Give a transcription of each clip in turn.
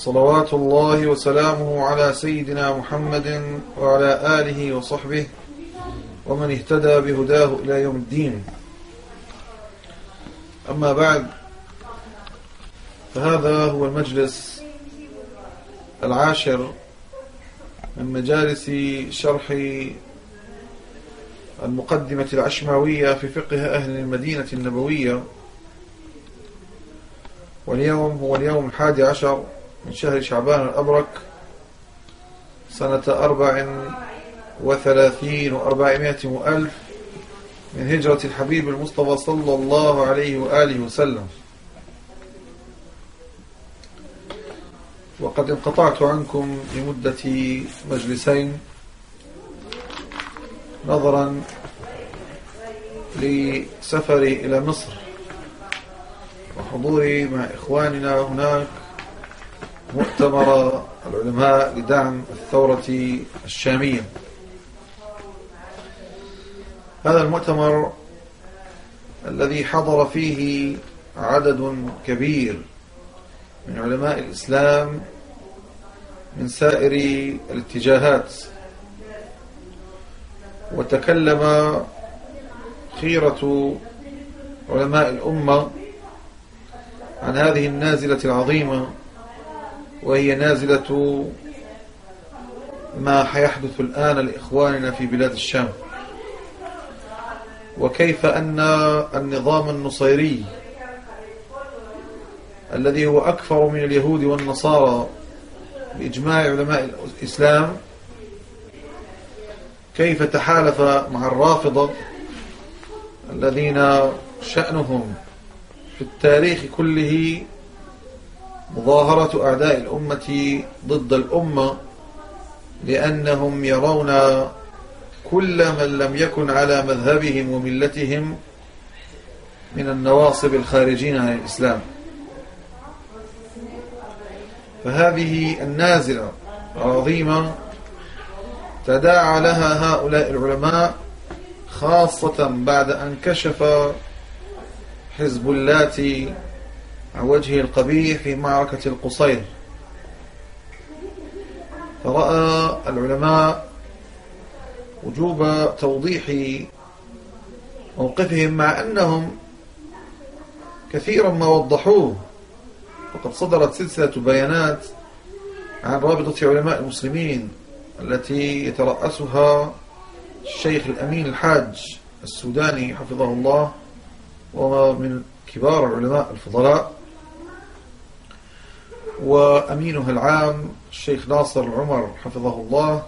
وصلوات الله وسلامه على سيدنا محمد وعلى آله وصحبه ومن اهتدى بهداه إلى يوم الدين. أما بعد فهذا هو المجلس العاشر من مجالس شرح المقدمة العشماوية في فقه أهل المدينة النبوية. واليوم هو اليوم الحادي عشر من شهر شعبان الأبرك سنة أربع وثلاثين وأربعمائة وألف من هجرة الحبيب المصطفى صلى الله عليه وآله وسلم. وقد انقطعت عنكم لمدة مجلسين نظرا لسفري إلى مصر وحضوري مع إخواننا هناك مؤتمر العلماء لدعم الثورة الشامية. هذا المؤتمر الذي حضر فيه عدد كبير من علماء الإسلام من سائر الاتجاهات وتكلم خيرة علماء الأمة عن هذه النازلة العظيمة وهي نازلة ما حيحدث الآن لإخواننا في بلاد الشام. وكيف أن النظام النصيري الذي هو أكثر من اليهود والنصارى بإجماع علماء الإسلام كيف تحالف مع الرافضة الذين شأنهم في التاريخ كله مظاهرة أعداء الأمة ضد الأمة لأنهم يرون كل من لم يكن على مذهبهم وملتهم من النواصب الخارجين عن الإسلام. فهذه النازلة العظيمة تداعى لها هؤلاء العلماء خاصة بعد أن كشف حزب اللات عن وجهه القبيح في معركة القصير. فرأى العلماء وجوب توضيح موقفهم مع أنهم كثيرا ما وضحوه. وقد صدرت سلسلة بيانات عن رابطة علماء المسلمين التي يترأسها الشيخ الأمين الحاج السوداني حفظه الله وما من كبار العلماء الفضلاء. وأمينها العام الشيخ ناصر العمر حفظه الله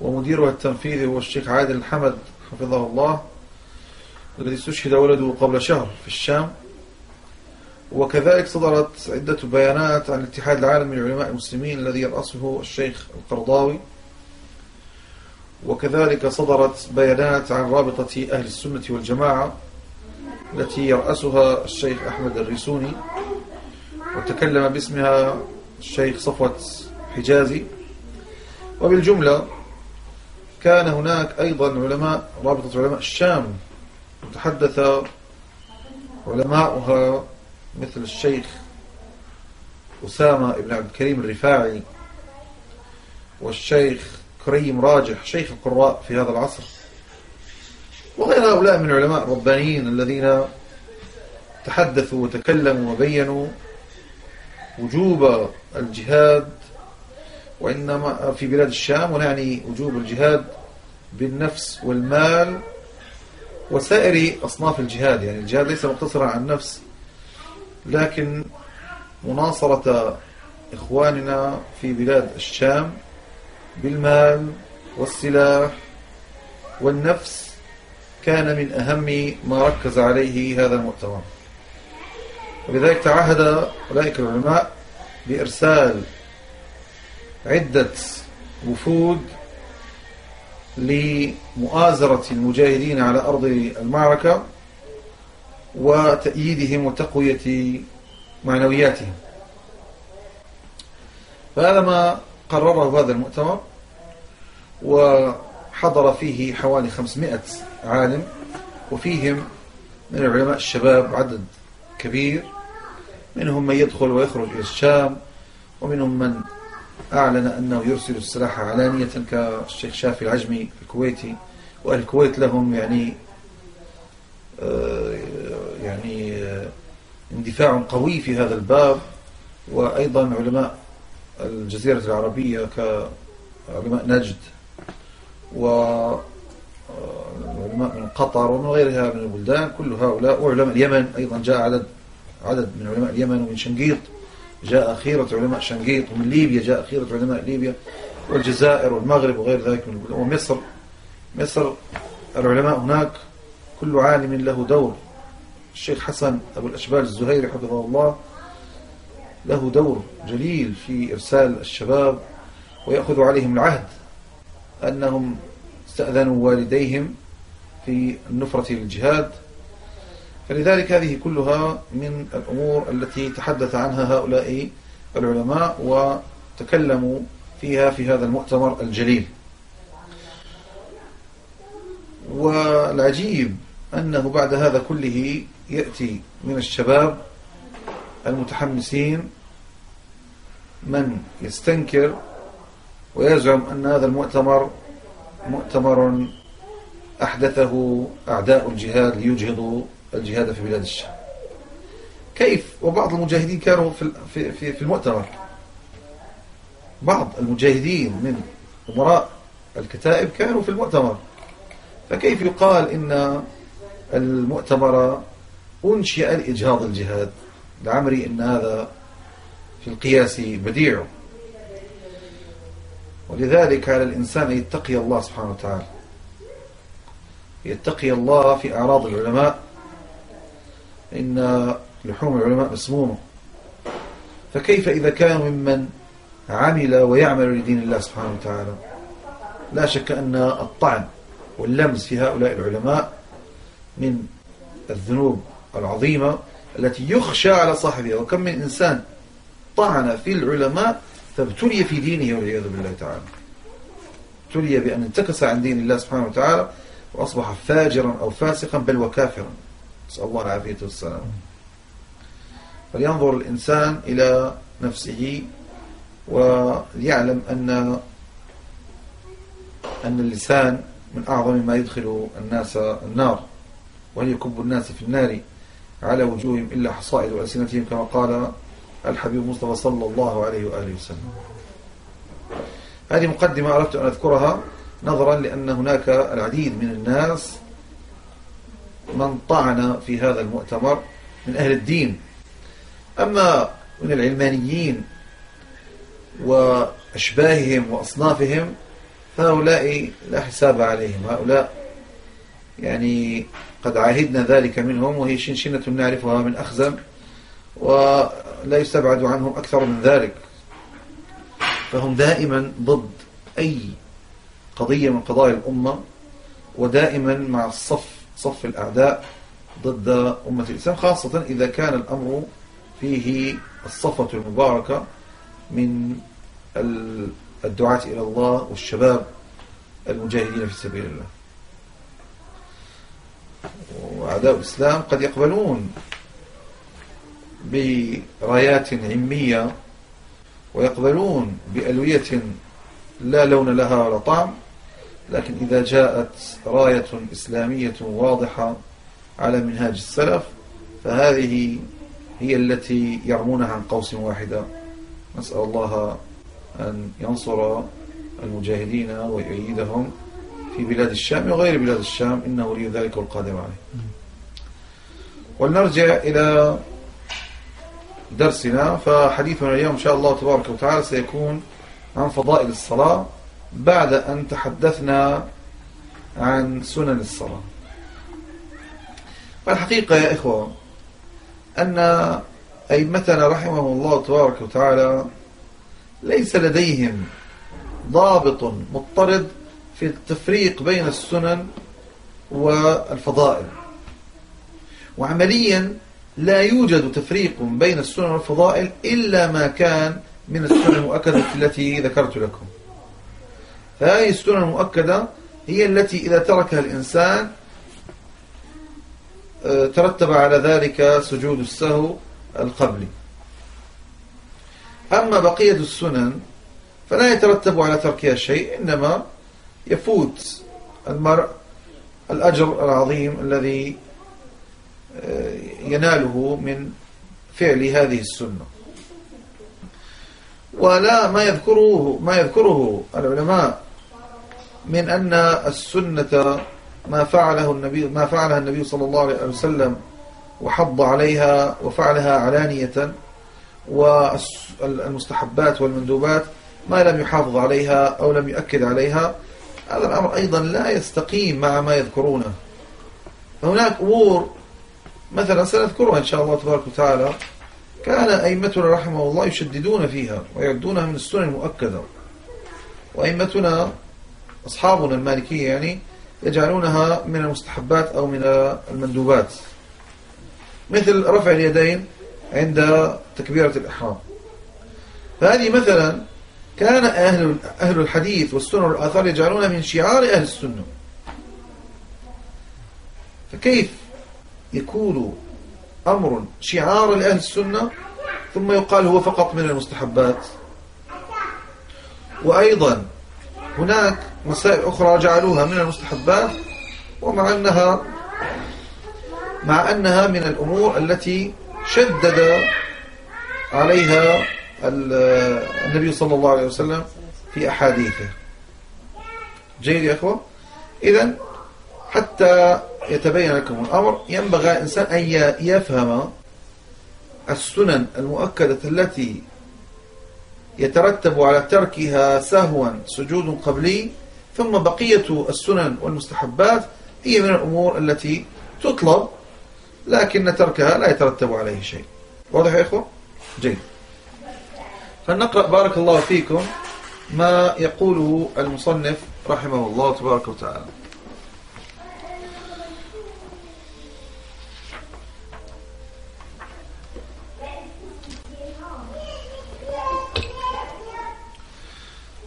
ومديرها التنفيذي هو الشيخ عادل الحمد حفظه الله الذي استشهد ولده قبل شهر في الشام. وكذلك صدرت عدة بيانات عن الاتحاد العالمي للعلماء المسلمين الذي يرأسه الشيخ القرضاوي. وكذلك صدرت بيانات عن رابطة أهل السنة والجماعة التي يرأسها الشيخ أحمد الريسوني. وتكلم باسمها الشيخ صفوة حجازي. وبالجملة كان هناك أيضا علماء رابطة علماء الشام. وتحدث علماؤها مثل الشيخ أسامة بن عبد الكريم الرفاعي والشيخ كريم راجح شيخ القراء في هذا العصر. وغير هؤلاء من العلماء الربانيين الذين تحدثوا وتكلموا وبينوا وجوب الجهاد وإنما في بلاد الشام ونعني وجوب الجهاد بالنفس والمال وسائر أصناف الجهاد. يعني الجهاد ليس مقتصرا على النفس لكن مناصرة إخواننا في بلاد الشام بالمال والسلاح والنفس كان من أهم ما ركز عليه هذا المؤتمر ولذلك تعهد أولئك العلماء بإرسال عدة وفود لمؤازرة المجاهدين على أرض المعركة وتأييدهم وتقوية معنوياتهم. فهذا ما قرره هذا المؤتمر وحضر فيه حوالي 500 عالم وفيهم من العلماء الشباب عدد. كبير. منهم من يدخل ويخرج إلى الشام ومنهم من أعلن أنه يرسل السلاح علانية كالشيخ شافي العجمي الكويتي. وأهل الكويت لهم يعني آه، يعني آه، اندفاع قوي في هذا الباب. وأيضا علماء الجزيرة العربية كعلماء نجد. وعلماء من قطر ومن غيرها من البلدان كل هؤلاء وعلماء اليمن. أيضا جاء عدد عدد من علماء اليمن ومن شنقيط. جاء خيرة علماء شنقيط ومن ليبيا جاء خيرة علماء ليبيا والجزائر والمغرب وغير ذلك من البلدان. ومصر مصر العلماء هناك كل عالم له دور. الشيخ حسن أبو الأشبال الزهيري حفظه الله له دور جليل في إرسال الشباب ويأخذ عليهم العهد. أنهم استأذنوا والديهم في النفرة للجهاد. فلذلك هذه كلها من الأمور التي تحدث عنها هؤلاء العلماء وتكلموا فيها في هذا المؤتمر الجليل. والعجيب أنه بعد هذا كله يأتي من الشباب المتحمسين من يستنكر ويزعم أن هذا المؤتمر مؤتمر أحدثه أعداء الجهاد ليجهضوا الجهاد في بلاد الشام. كيف؟ وبعض المجاهدين كانوا في في في المؤتمر. بعض المجاهدين من أمراء الكتائب كانوا في المؤتمر. فكيف يقال إن المؤتمر أنشئ لإجهاض الجهاد؟ لعمري إن هذا في القياس بديع. ولذلك على الإنسان أن يتقي الله سبحانه وتعالى. يتقي الله في أعراض العلماء. إن لحوم العلماء مسمومة. فكيف إذا كانوا ممن عمل ويعمل لدين الله سبحانه وتعالى؟ لا شك أن الطعن واللمس في هؤلاء العلماء من الذنوب العظيمة التي يخشى على صاحبها. وكم من إنسان طعن في العلماء فابتلي في دينه والعياذ بالله تعالى. ابتلي بأن انتكس عن دين الله سبحانه وتعالى وأصبح فاجرا أو فاسقا بل وكافرا. نسأل الله العافية والسلام. فلينظر الإنسان إلى نفسه ويعلم أن أن اللسان من أعظم ما يدخل الناس النار وهل يكب الناس في النار على وجوههم إلا حصائد ألسنتهم كما قال الحبيب مصطفى صلى الله عليه وآله وسلم. هذه مقدمة أردت أن أذكرها نظرا لأن هناك العديد من الناس من طعن في هذا المؤتمر من أهل الدين. أما من العلمانيين وأشباههم وأصنافهم فهؤلاء لا حساب عليهم. هؤلاء يعني قد عهدنا ذلك منهم وهي شنشنة نعرفها من أخزم ولا يستبعد عنهم أكثر من ذلك. فهم دائما ضد أي قضية من قضايا الأمة ودائما مع الصف صف الأعداء ضد أمة الإسلام خاصة إذا كان الأمر فيه الصفة المباركة من الدعاة إلى الله والشباب المجاهدين في سبيل الله. وأعداء الإسلام قد يقبلون برايات عمية ويقبلون بألوية لا لون لها ولا طعم لكن إذا جاءت راية إسلامية واضحة على منهاج السلف فهذه هي التي يرمونها عن قوس واحدة. نسأل الله أن ينصر المجاهدين ويؤيدهم في بلاد الشام وغير بلاد الشام إنه ولي ذلك والقادر عليه. ولنرجع إلى درسنا فحديثنا اليوم إن شاء الله تبارك وتعالى سيكون عن فضائل الصلاة بعد أن تحدثنا عن سنن الصلاة. والحقيقة يا إخوة أن أئمتنا رحمهم الله تبارك وتعالى ليس لديهم ضابط مضطرد في التفريق بين السنن والفضائل. وعمليا لا يوجد تفريق بين السنن والفضائل إلا ما كان من السنن المؤكدة التي ذكرت لكم. فهذه السنن المؤكدة هي التي إذا تركها الإنسان آه، ترتب على ذلك سجود السهو القبلي. أما بقية السنن فلا يترتب على تركها شيء إنما يفوت المرء الأجر العظيم الذي يناله من فعل هذه السنة. ولا ما يذكره ما يذكره العلماء من أن السنة ما فعله النبي ما فعلها النبي صلى الله عليه وسلم وحض عليها وفعلها علانية والمستحبات والمندوبات ما لم يحافظ عليها أو لم يؤكد عليها هذا الأمر أيضا لا يستقيم مع ما يذكرونه. فهناك أمور مثلا سنذكرها إن شاء الله تبارك وتعالى كان أئمتنا رحمه الله يشددون فيها ويعدونها من السنن المؤكدة. وأئمتنا أصحابنا المالكية يعني يجعلونها من المستحبات أو من المندوبات. مثل رفع اليدين عند تكبيرة الإحرام. فهذه مثلا كان أهل, أهل الحديث والسنة والآثار يجعلونها من شعار أهل السنة. فكيف يكون أمر شعار لأهل السنة ثم يقال هو فقط من المستحبات. وأيضا هناك مسائل أخرى جعلوها من المستحبات ومع أنها مع أنها من الأمور التي شدد عليها النبي صلى الله عليه وسلم في أحاديثه. جيد يا أخوة؟ إذن حتى يتبين لكم الأمر ينبغي الإنسان أن يفهم السنن المؤكدة التي يترتب على تركها سهوا سجود قبلي ثم بقية السنن والمستحبات هي من الأمور التي تطلب لكن تركها لا يترتب عليه شيء. واضح يا إخوة؟ جيد. فلنقرأ بارك الله فيكم ما يقوله المصنف رحمه الله تبارك وتعالى.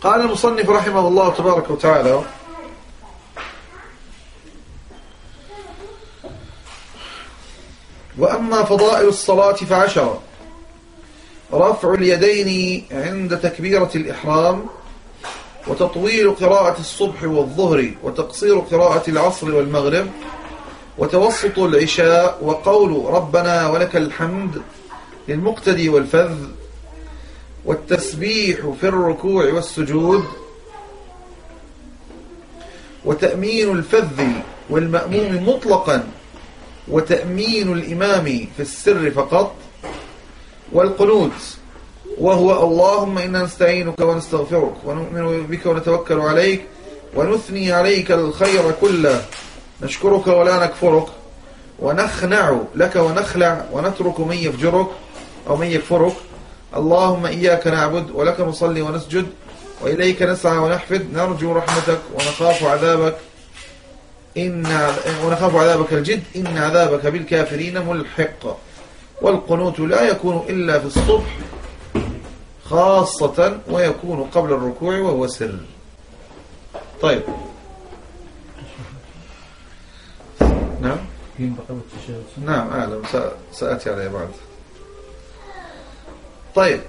قال المصنف رحمه الله تبارك وتعالى وأما فضائل الصلاة فعشرة رفع اليدين عند تكبيرة الإحرام وتطويل قراءة الصبح والظهر وتقصير قراءة العصر والمغرب وتوسط العشاء وقول ربنا ولك الحمد للمقتدي والفذ والتسبيح في الركوع والسجود وتأمين الفذ والمأموم مطلقا وتأمين الإمام في السر فقط والقنوت وهو اللهم إنا نستعينك ونستغفرك ونؤمن بك ونتوكل عليك ونثني عليك الخير كله. نشكرك ولا نكفرك ونخنع لك ونخلع ونترك من يفجرك أو من يكفرك. اللهم إياك نعبد ولك نصلي ونسجد وإليك نسعى ونحفد. نرجو رحمتك ونخاف عذابك. إن ونخاف عذابك الجد إن عذابك بالكافرين ملحق. والقنوت لا يكون إلا في الصبح خاصة ويكون قبل الركوع وهو سر. طيب. نعم؟ نعم أعلم. سأتي عليه بعد. طيب.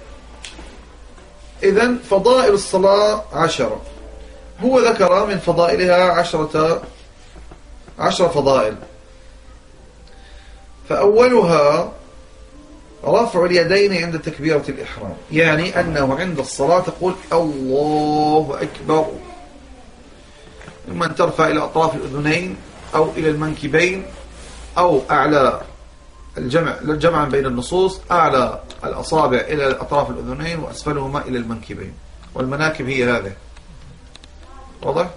إذا فضائل الصلاة عشرة. هو ذكر من فضائلها عشرة عشر فضائل. فأولها رفع اليدين عند تكبيرة الإحرام. يعني أنه عند الصلاة تقول الله أكبر. إما أن ترفع إلى أطراف الأذنين أو إلى المنكبين أو أعلى الجمع جمعا بين النصوص أعلى الأصابع إلى أطراف الأذنين وأسفلهما إلى المنكبين. والمناكب هي هذه. واضح؟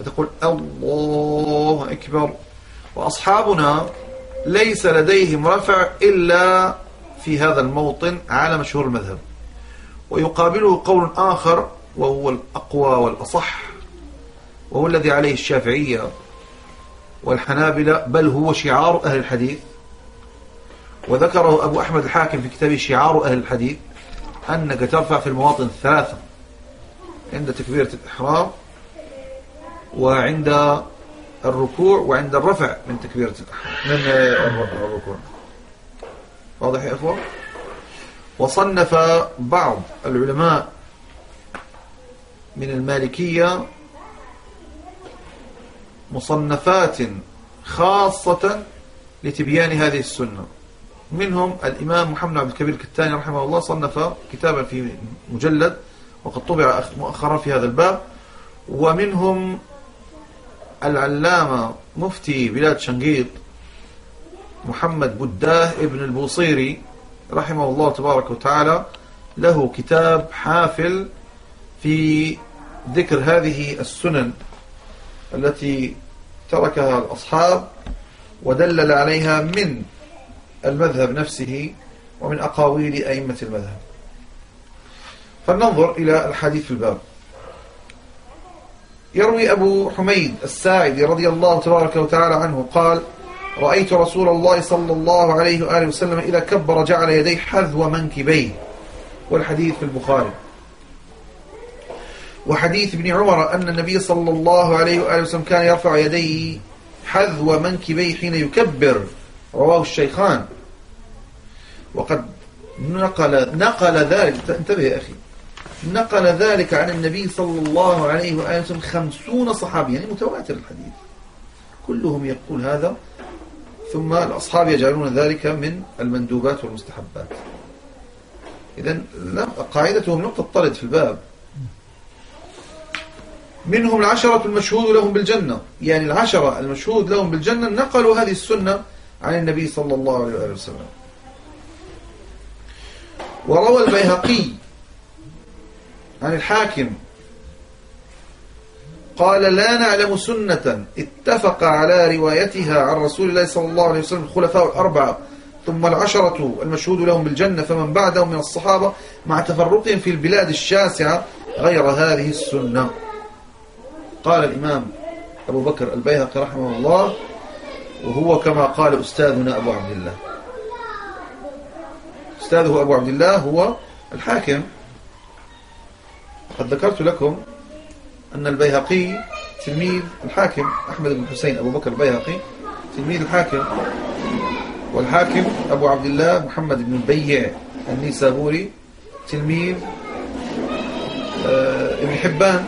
فتقول الله أكبر. وأصحابنا ليس لديهم رفع إلا في هذا الموطن على مشهور المذهب. ويقابله قول آخر وهو الأقوى والأصح وهو الذي عليه الشافعية والحنابلة بل هو شعار أهل الحديث. وذكره أبو أحمد الحاكم في كتابه شعار أهل الحديث أنك ترفع في المواطن الثلاثة عند تكبيرة الإحرام وعند الركوع وعند الرفع من تكبيرة الإحرام. من الركوع واضح يا أخوة؟ وصنف بعض العلماء من المالكية مصنفات خاصة لتبيان هذه السنة. منهم الإمام محمد عبد الكبير الكتاني رحمه الله صنف كتابا في مجلد وقد طبع مؤخرا في هذا الباب. ومنهم العلامة مفتي بلاد شنقيط محمد بداه ابن البوصيري رحمه الله تبارك وتعالى. له كتاب حافل في ذكر هذه السنن التي تركها الأصحاب ودلل عليها من المذهب نفسه ومن أقاويل أئمة المذهب. فلننظر إلى الحديث في الباب. يروي أبو حميد الساعدي رضي الله تبارك وتعالى عنه قال رأيت رسول الله صلى الله عليه وآله وسلم إذا كبر جعل يديه حذو منكبيه. والحديث في البخاري. وحديث ابن عمر أن النبي صلى الله عليه وآله وسلم كان يرفع يديه حذو منكبيه حين يكبر. رواه الشيخان. وقد نقل نقل ذلك انتبه يا أخي. نقل ذلك عن النبي صلى الله عليه وآله وسلم خمسون صحابي يعني متواتر الحديث. كلهم يقول هذا ثم الأصحاب يجعلون ذلك من المندوبات والمستحبات. إذا قاعدتهم نقطة طرد في الباب. منهم العشرة المشهود لهم بالجنة. يعني العشرة المشهود لهم بالجنة نقلوا هذه السنة عن النبي صلى الله عليه وسلم. وروى البيهقي عن الحاكم قال لا نعلم سنة اتفق على روايتها عن رسول الله صلى الله عليه وسلم الخلفاء الأربعة ثم العشرة المشهود لهم بالجنة فمن بعدهم من الصحابة مع تفرقهم في البلاد الشاسعة غير هذه السنة. قال الإمام أبو بكر البيهقي رحمه الله وهو كما قال أستاذنا أبو عبد الله. أستاذه أبو عبد الله هو الحاكم. قد ذكرت لكم أن البيهقي تلميذ الحاكم أحمد بن حسين أبو بكر البيهقي تلميذ الحاكم والحاكم أبو عبد الله محمد بن البيع النيسابوري تلميذ آه، ابن حبان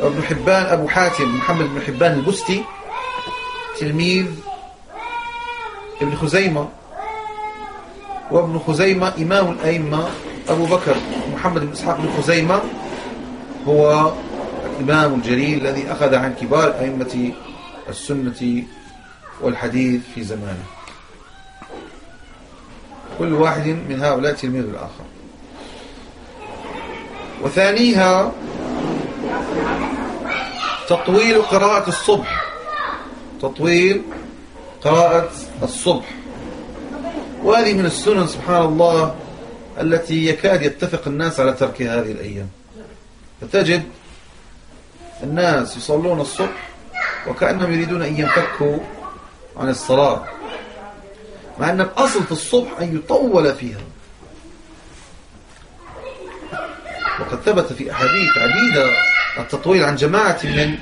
ابن حبان أبو حاتم محمد بن حبان البستي تلميذ ابن خزيمة وابن خزيمة إمام الأئمة أبو بكر محمد بن إسحاق بن خزيمة هو الإمام الجليل الذي أخذ عن كبار أئمة السنة والحديث في زمانه. كل واحد من هؤلاء تلميذ الآخر. وثانيها تطويل قراءة الصبح. تطويل قراءة الصبح. وهذه من السنن سبحان الله التي يكاد يتفق الناس على ترك هذه الأيام. فتجد الناس يصلون الصبح وكأنهم يريدون أن ينفكوا عن الصلاة مع أن الأصل في الصبح أن يطول فيها. وقد ثبت في أحاديث عديدة التطويل عن جماعة من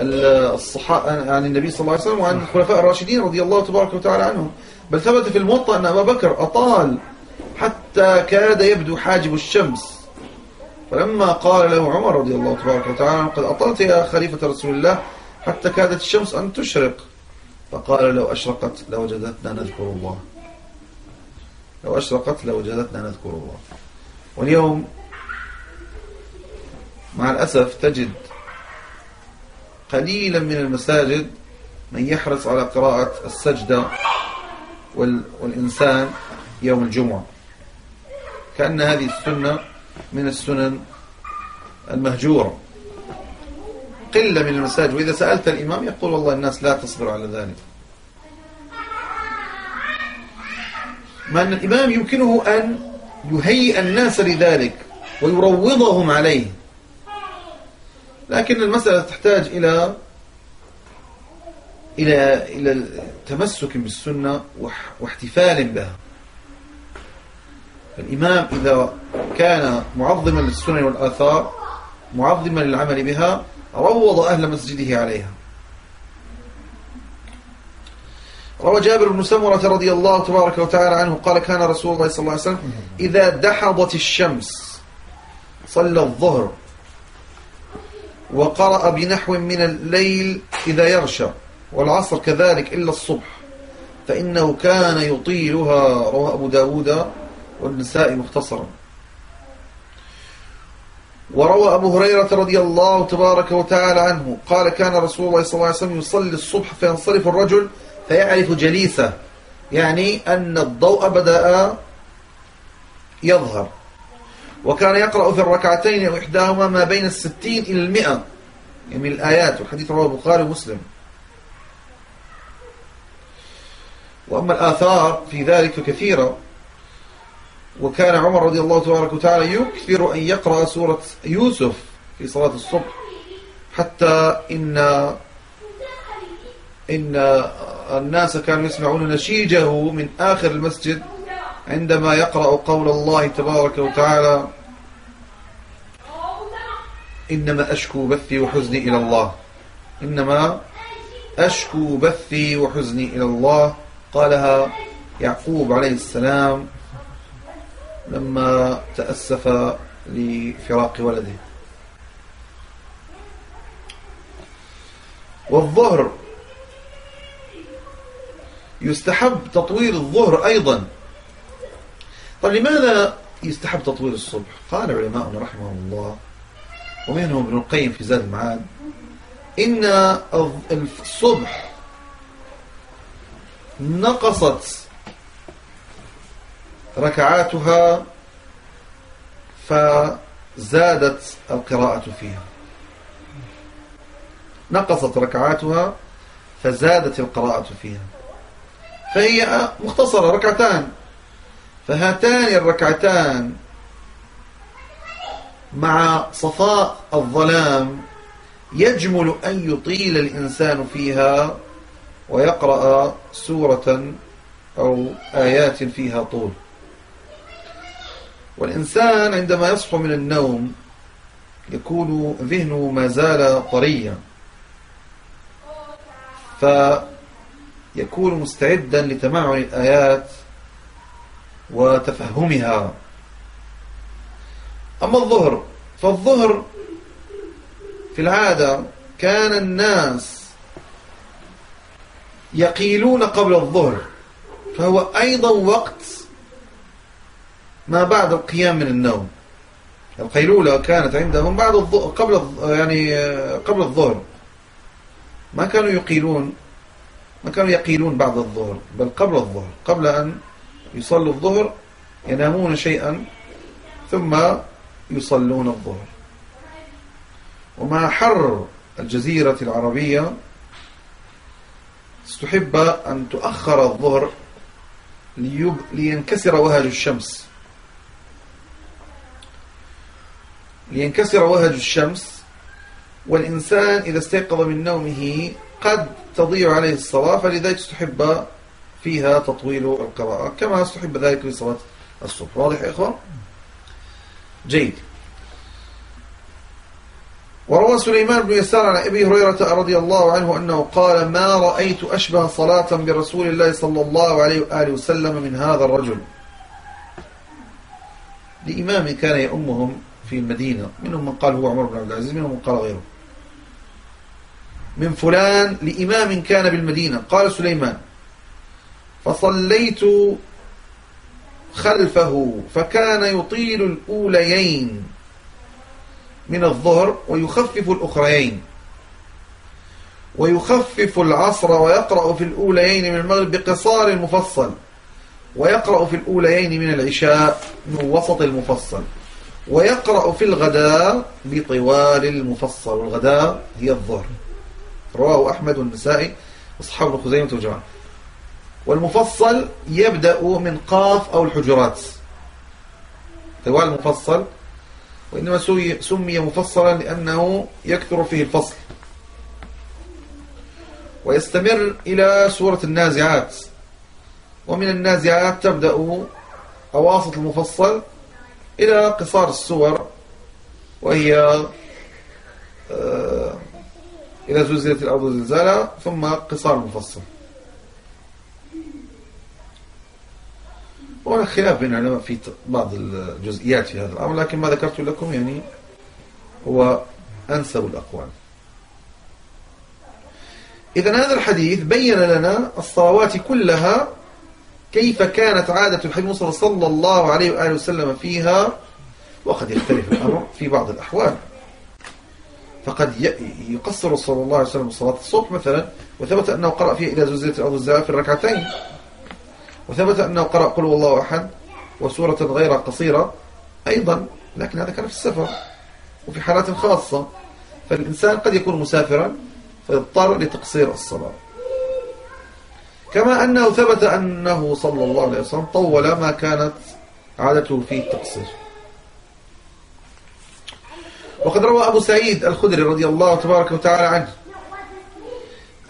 الصحابة عن النبي صلى الله عليه وسلم وعن الخلفاء الراشدين رضي الله تبارك وتعالى عنهم. بل ثبت في الموطأ أن أبا بكر أطال حتى كاد يبدو حاجب الشمس. فلما قال له عمر رضي الله تبارك وتعالى قد أطلت يا خليفة رسول الله حتى كادت الشمس أن تشرق. فقال لو أشرقت لوجدتنا نذكر الله. لو أشرقت لوجدتنا نذكر الله. واليوم مع الأسف تجد قليلا من المساجد من يحرص على قراءة السجدة والإنسان يوم الجمعة. كأن هذه السنة من السنن المهجورة. قلة من المساجد. وإذا سألت الإمام يقول والله الناس لا تصبر على ذلك. ما أن الإمام يمكنه أن يهيئ الناس لذلك ويروضهم عليه. لكن المسألة تحتاج إلى إلى إلى تمسك بالسنة واحتفال بها. الإمام إذا كان معظما للسنن والآثار معظما للعمل بها روض أهل مسجده عليها. روى جابر بن سمرة رضي الله تبارك وتعالى عنه قال كان رسول الله صلى الله عليه وسلم إذا دحضت الشمس صلى الظهر وقرأ بنحو من الليل إذا يغشى. والعصر كذلك إلا الصبح فإنه كان يطيلها رواه أبو داود والنساء مختصرا. وروى أبو هريرة رضي الله تبارك وتعالى عنه قال كان رسول الله صلى الله عليه وسلم يصلي الصبح فينصرف الرجل فيعرف جليسه يعني أن الضوء بدأ يظهر وكان يقرأ في الركعتين أو إحداهما ما بين الستين إلى المئة يعني من الآيات والحديث رواه البخاري ومسلم. وأما الآثار في ذلك كثيرة. وكان عمر رضي الله تبارك وتعالى يكثر أن يقرأ سورة يوسف في صلاة الصبح. حتى إن إن الناس كانوا يسمعون نشيجه من آخر المسجد عندما يقرأ قول الله تبارك وتعالى إنما أشكو بثي وحزني إلى الله. إنما أشكو بثي وحزني إلى الله. قالها يعقوب عليه السلام لما تأسف لفراق ولده. والظهر يستحب تطويل الظهر أيضا. طيب لماذا يستحب تطويل الصبح؟ قال علماء رحمه الله ومنهم ابن القيم في زاد المعاد إن الصبح نقصت ركعاتها فزادت القراءة فيها. نقصت ركعاتها فزادت القراءة فيها. فهي مختصرة ركعتان. فهاتان الركعتان مع صفاء الظلام يجمل أن يطيل الإنسان فيها ويقرأ سورة أو آيات فيها طول. والإنسان عندما يصحو من النوم يكون ذهنه ما زال طريا فيكون مستعدا لتمعن الآيات وتفهمها. أما الظهر فالظهر في العادة كان الناس يقيلون قبل الظهر. فهو أيضا وقت ما بعد القيام من النوم. القيلولة كانت عندهم بعد الظهر قبل يعني قبل الظهر. ما كانوا يقيلون ما كانوا يقيلون بعد الظهر بل قبل الظهر قبل أن يصلوا الظهر ينامون شيئا ثم يصلون الظهر. ومع حر الجزيرة العربية استحب أن تؤخر الظهر لينكسر وهج الشمس. لينكسر وهج الشمس. والإنسان إذا استيقظ من نومه قد تضيع عليه الصلاة فلذلك استحب فيها تطويل القراءة كما استحب ذلك لصلاة الصبح. واضح يا إخوان؟ جيد. وروى سليمان بن يسار عن أبي هريرة رضي الله عنه أنه قال ما رأيت أشبه صلاة برسول الله صلى الله عليه وآله وسلم من هذا الرجل. لإمام كان يأمهم في المدينة منهم من قال هو عمر بن عبد العزيز منهم من قال غيره. من فلان لإمام كان بالمدينة قال سليمان فصليت خلفه فكان يطيل الأوليين. من الظهر ويخفف الأخريين. ويخفف العصر ويقرأ في الأوليين من المغرب بقصار المفصل ويقرأ في الأوليين من العشاء من وسط المفصل. ويقرأ في الغداء بطوال المفصل. والغداء هي الظهر. رواه أحمد والنسائي. أصحاب الخزيمة وجماعة والمفصل يبدأ من قاف أو الحجرات. طوال المفصل وإنما سمي مفصلا لأنه يكثر فيه الفصل. ويستمر إلى سورة النازعات. ومن النازعات تبدأ أواسط المفصل إلى قصار السور وهي آه، إلى زلزلة الأرض زلزالها ثم قصار المفصل. وهنا خلاف بين العلماء في بعض الجزئيات في هذا الأمر لكن ما ذكرت لكم يعني هو أنسب الأقوال. إذا هذا الحديث بين لنا الصلوات كلها كيف كانت عادة الحبيب صلى الله عليه وآله وسلم فيها وقد يختلف الأمر في بعض الأحوال. فقد يقصر صلى الله عليه وسلم صلاة الصبح مثلا وثبت أنه قرأ فيها إلى زلزلة الأرض الزلزال في الركعتين وثبت أنه قرأ قل والله أحد وسورة غير قصيرة أيضا لكن هذا كان في السفر وفي حالات خاصة. فالإنسان قد يكون مسافرا فيضطر لتقصير الصلاة. كما أنه ثبت أنه صلى الله عليه وسلم طول ما كانت عادته فيه التقصير. وقد روى أبو سعيد الخدري رضي الله تبارك وتعالى عنه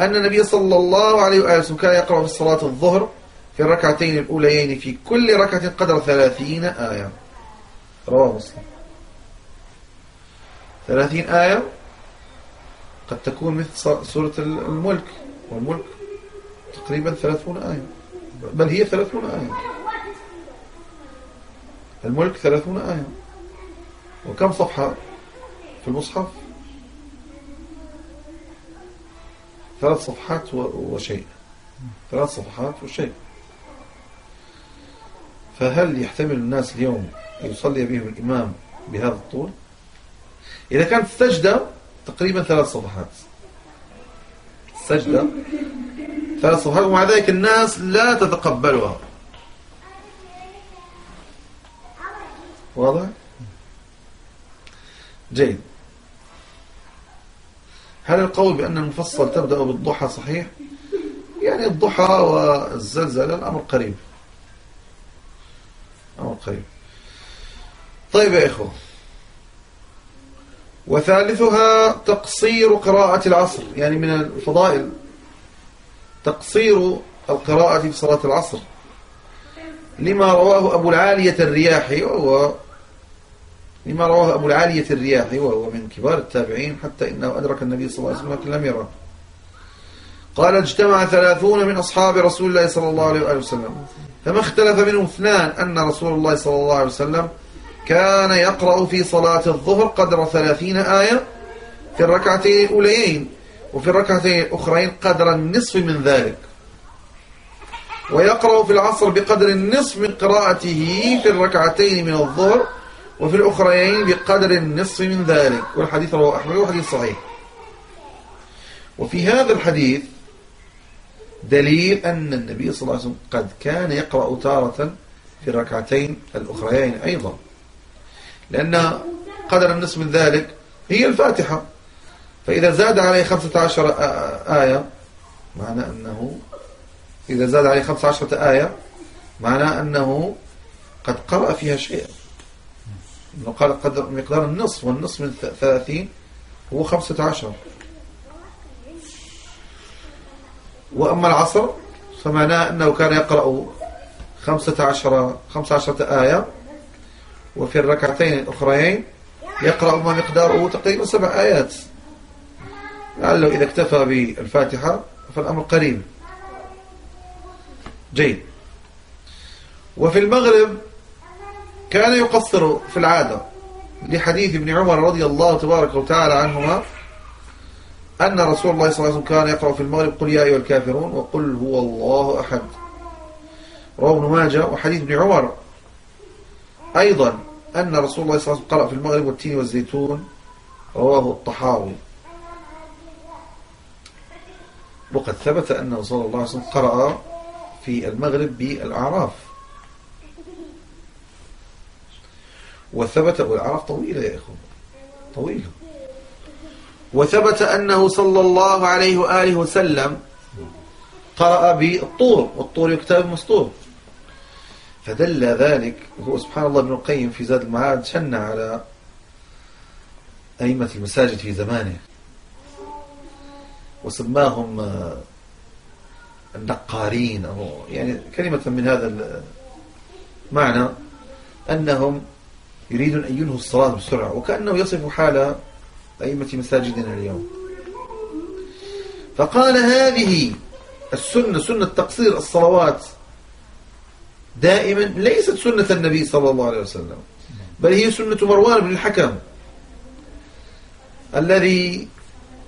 أن النبي صلى الله عليه وآله وسلم كان يقرأ في صلاة الظهر في الركعتين الأوليين في كل ركعة قدر ثلاثين آية. رواه مسلم. ثلاثين آية قد تكون مثل سورة الملك. والملك تقريبا ثلاثون آية. بل هي ثلاثون آية. الملك ثلاثون آية. وكم صفحة في المصحف؟ ثلاث صفحات وشيء. ثلاث صفحات وشيء. فهل يحتمل الناس اليوم يصلي بهم الإمام بهذا الطول؟ إذا كانت السجدة تقريبا ثلاث صفحات السجدة ثلاث صفحات ومع ذلك الناس لا تتقبلها. واضح؟ جيد. هل القول بأن المفصل تبدأ بالضحى صحيح؟ يعني الضحى والزلزال الأمر قريب. قريب طيب يا إخوة. وثالثها تقصير قراءة العصر يعني من الفضائل. تقصير القراءة في صلاة العصر. لما رواه أبو العالية الرياحي وهو لما رواه أبو العالية الرياحي وهو من كبار التابعين حتى إنه أدرك النبي صلى الله عليه وسلم لم يره. قال اجتمع ثلاثون من أصحاب رسول الله صلى الله عليه وسلم. فما اختلف منهم اثنان أن رسول الله صلى الله عليه وسلم كان يقرأ في صلاة الظهر قدر ثلاثين آية في الركعتين الأوليين وفي الركعتين الأخرين قدر النصف من ذلك. ويقرأ في العصر بقدر النصف من قراءته في الركعتين من الظهر وفي الأخرين بقدر النصف من ذلك. والحديث رواه أحمد وحديث صحيح. وفي هذا الحديث دليل أن النبي صلى الله عليه وسلم قد كان يقرأ تارة في الركعتين الأخريين أيضا. لأن قدر النصف من ذلك هي الفاتحة. فإذا زاد عليه 15 آية معنى أنه إذا زاد عليه 15 آية معنى أنه قد قرأ فيها شيئا. قال قدر مقدار النصف والنصف من 30 هو 15 وأما العصر فمعناه أنه كان يقرأ خمسة عشر خمسة عشرة آية وفي الركعتين الأخرين يقرأ ما مقداره تقريبا سبع آيات. لعله إذا اكتفى بالفاتحة فالأمر قريب. جيد. وفي المغرب كان يقصر في العادة لحديث ابن عمر رضي الله تبارك وتعالى عنهما أن رسول الله صلى الله عليه وسلم كان يقرأ في المغرب قل يا أيها الكافرون وقل هو الله أحد. رواه ابن ماجه وحديث ابن عمر. أيضا أن رسول الله صلى الله عليه وسلم قرأ في المغرب والتين والزيتون. رواه الطحاوي. وقد ثبت أنه صلى الله عليه وسلم قرأ في المغرب بالأعراف. وثبت والأعراف طويلة يا إخوة طويلة. وثبت أنه صلى الله عليه وآله وسلم قرأ بالطور والطور يكتب مسطور. فدل ذلك هو سبحان الله ابن القيم في زاد المعاد شن على أئمة المساجد في زمانه. وسماهم آه، النقارين أو يعني كلمة من هذا المعنى أنهم يريدون أن ينهوا الصلاة بسرعة وكأنه يصف حال أئمة مساجدنا اليوم. فقال هذه السنة سنة تقصير الصلوات دائما ليست سنة النبي صلى الله عليه وسلم بل هي سنة مروان بن الحكم الذي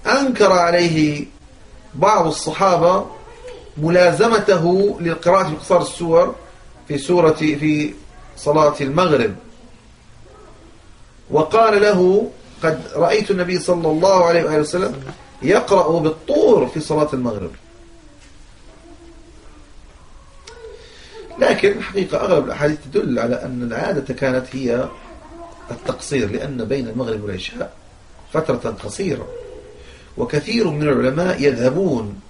أنكر عليه بعض الصحابة ملازمته للقراءة في قصار السور في سورة في صلاة المغرب. وقال له قد رأيت النبي صلى الله عليه وآله وسلم يقرأ بالطور في صلاة المغرب. لكن الحقيقة أغلب الأحاديث تدل على أن العادة كانت هي التقصير لأن بين المغرب والعشاء فترة قصيرة. وكثير من العلماء يذهبون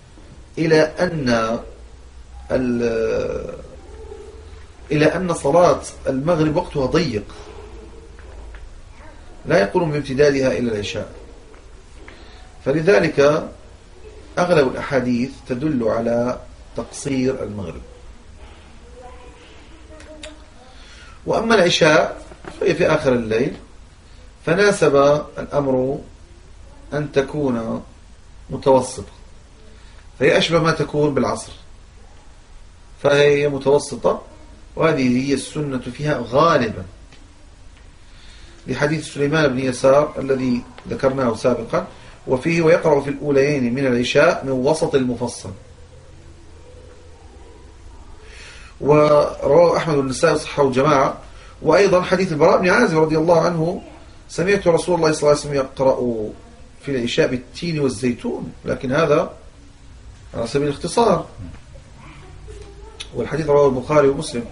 إلى أن إلى أن صلاة المغرب وقتها ضيق. لا يقولون بامتدادها إلى العشاء. فلذلك أغلب الأحاديث تدل على تقصير المغرب. وأما العشاء فهي في آخر الليل فناسب الأمر أن تكون متوسطة. فهي أشبه ما تكون بالعصر. فهي متوسطة وهذه هي السنة فيها غالبا. لحديث سليمان بن يسار الذي ذكرناه سابقا وفيه ويقرأ في الأوليين من العشاء من وسط المفصل. ورواه أحمد والنساء صحه جماعة وأيضا حديث البراء بن عازب رضي الله عنه سمعت رسول الله صلى الله عليه وسلم يقرأ في العشاء بالتين والزيتون لكن هذا على سبيل الاختصار. والحديث رواه البخاري ومسلم.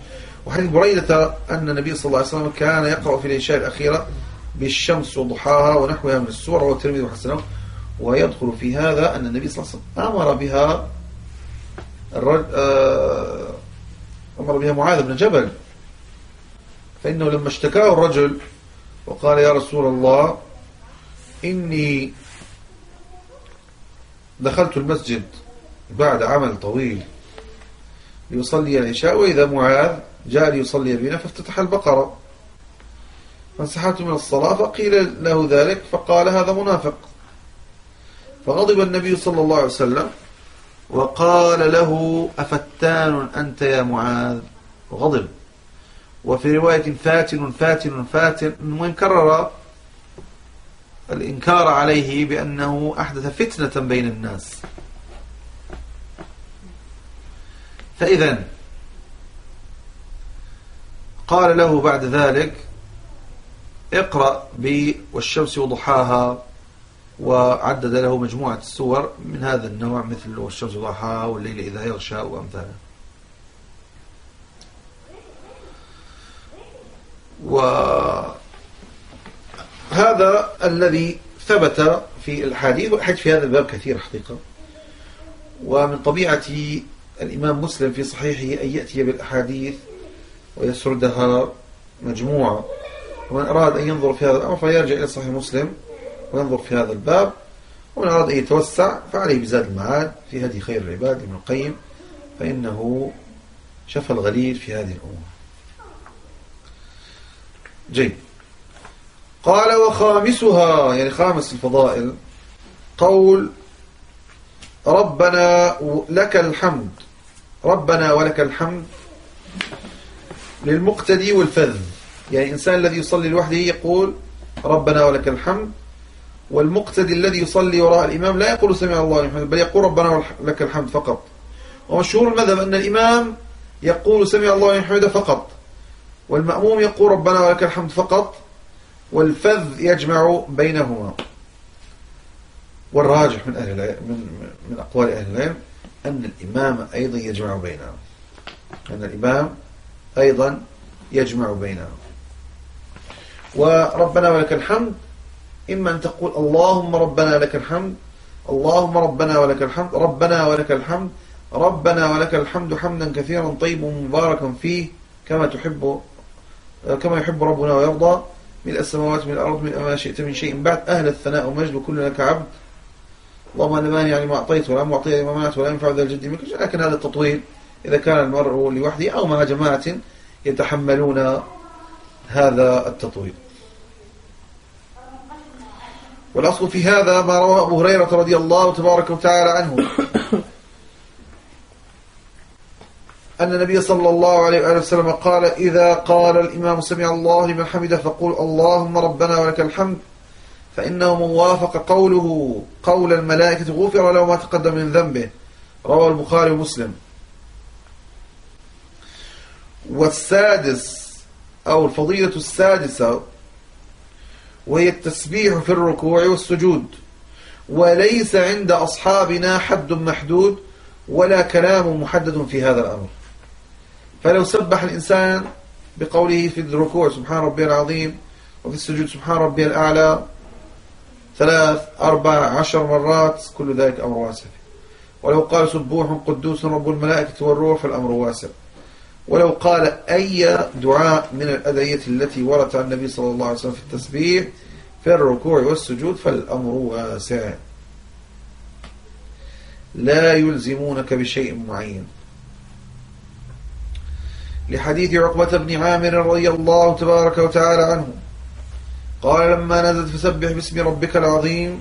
وحديث بريدة أن النبي صلى الله عليه وسلم كان يقرأ في العشاء الأخيرة بالشمس وضحاها ونحوها من السور والترمذي وحسنه ويدخل في هذا أن النبي صلى الله عليه وسلم أمر بها آه، أمر بها معاذ بن جبل فإنه لما اشتكاه الرجل وقال يا رسول الله إني دخلت المسجد بعد عمل طويل ليصلي العشاء وإذا معاذ جاء ليصلي بنا فافتتح البقرة. فانسحبت من الصلاة فقيل له ذلك فقال هذا منافق. فغضب النبي صلى الله عليه وسلم وقال له أفتان أنت يا معاذ؟ وغضب وفي رواية فاتن فاتن فاتن المهم كرر الإنكار عليه بأنه أحدث فتنة بين الناس. فإذا قال له بعد ذلك اقرأ والشمس وضحاها وعدد له مجموعة السور من هذا النوع مثل والشمس وضحاها والليل إذا يغشى وأمثاله. وهذا الذي ثبت في الحديث وحديث في هذا الباب كثير حقيقة. ومن طبيعة الإمام مسلم في صحيحه أن يأتي بالأحاديث ويسردها مجموعة. ومن أراد أن ينظر في هذا الأمر فيرجع إلى صحيح مسلم وينظر في هذا الباب. ومن أراد أن يتوسع فعليه بزاد المعاد في هدي خير العباد ابن القيم فإنه شفى الغليل في هذه الأمور. جيد. قال وخامسها يعني خامس الفضائل قول ربنا لك الحمد. ربنا ولك الحمد. للمقتدي والفذ. يعني الإنسان الذي يصلي لوحده يقول ربنا ولك الحمد والمقتدي الذي يصلي وراء الإمام لا يقول سمع الله لمن بل يقول ربنا ولك الحمد فقط. ومشهور المذهب أن الإمام يقول سمع الله لمن فقط والمأموم يقول ربنا ولك الحمد فقط والفذ يجمع بينهما. والراجح من أهل من, من أقوال أهل العلم أن الإمام أيضا يجمع بينهم أن الإمام أيضا يجمع بينهم. وربنا ولك الحمد إما أن تقول اللهم ربنا لك الحمد اللهم ربنا ولك الحمد ربنا ولك الحمد ربنا ولك الحمد حمدا كثيرا طيبا مباركا فيه كما تحب كما يحب ربنا ويرضى من السماوات من الأرض من ما شئت من شيء بعد أهل الثناء ومجد وكل لك عبد. اللهم أنا مانع يعني ما أعطيت ولا معطي لما منعت ولا ينفع ذا الجد منك لكن هذا التطويل إذا كان المرء لوحده أو مع جماعة يتحملون هذا التطويل. والأصل في هذا ما روى أبو هريرة رضي الله تبارك وتعالى عنه. أن النبي صلى الله عليه وآله وسلم قال إذا قال الإمام سمع الله لمن حمده فقول اللهم ربنا ولك الحمد فإنه من وافق قوله قول الملائكة غفر له ما تقدم من ذنبه. رواه البخاري ومسلم. والسادس أو الفضيلة السادسة وهي التسبيح في الركوع والسجود. وليس عند أصحابنا حد محدود ولا كلام محدد في هذا الأمر. فلو سبح الإنسان بقوله في الركوع سبحان ربي العظيم وفي السجود سبحان ربي الأعلى ثلاث أربع عشر مرات كل ذلك أمر واسع. ولو قال سبوح قدوس رب الملائكة والروح فالأمر واسع. ولو قال أي دعاء من الأدعية التي وردت عن النبي صلى الله عليه وسلم في التسبيح في الركوع والسجود فالأمر واسع. لا يلزمونك بشيء معين. لحديث عقبة بن عامر رضي الله تبارك وتعالى عنه قال لما نزلت فسبح باسم ربك العظيم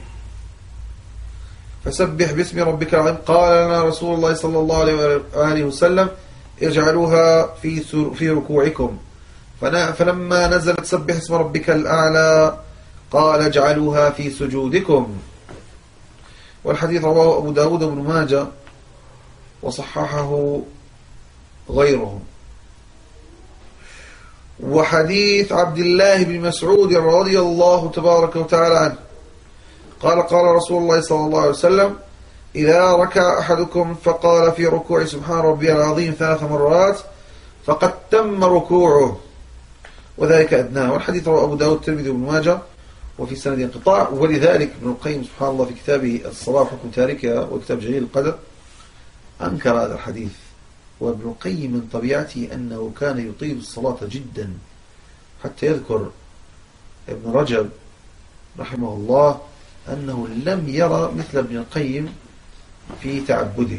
فسبح باسم ربك العظيم قال لنا رسول الله صلى الله عليه وآله وسلم اجعلوها في في ركوعكم. فلما نزلت سبح اسم ربك الأعلى قال اجعلوها في سجودكم. والحديث رواه أبو داود بن ماجة وصححه غيرهم. وحديث عبد الله بن مسعود رضي الله تبارك وتعالى عنه. قال قال رسول الله صلى الله عليه وسلم إذا ركع أحدكم فقال في ركوع سبحان ربي العظيم ثلاث مرات فقد تم ركوعه. وذلك أدناه والحديث رواه أبو داود الترمذي وابن ماجه وفي سند انقطاع. ولذلك ابن القيم سبحان الله في كتابه الصلاة حكم تاركها وكتاب جليل القدر أنكر هذا الحديث. وابن القيم من طبيعته أنه كان يطيل الصلاة جدا حتى يذكر ابن رجب رحمه الله أنه لم يرى مثل ابن القيم في تعبده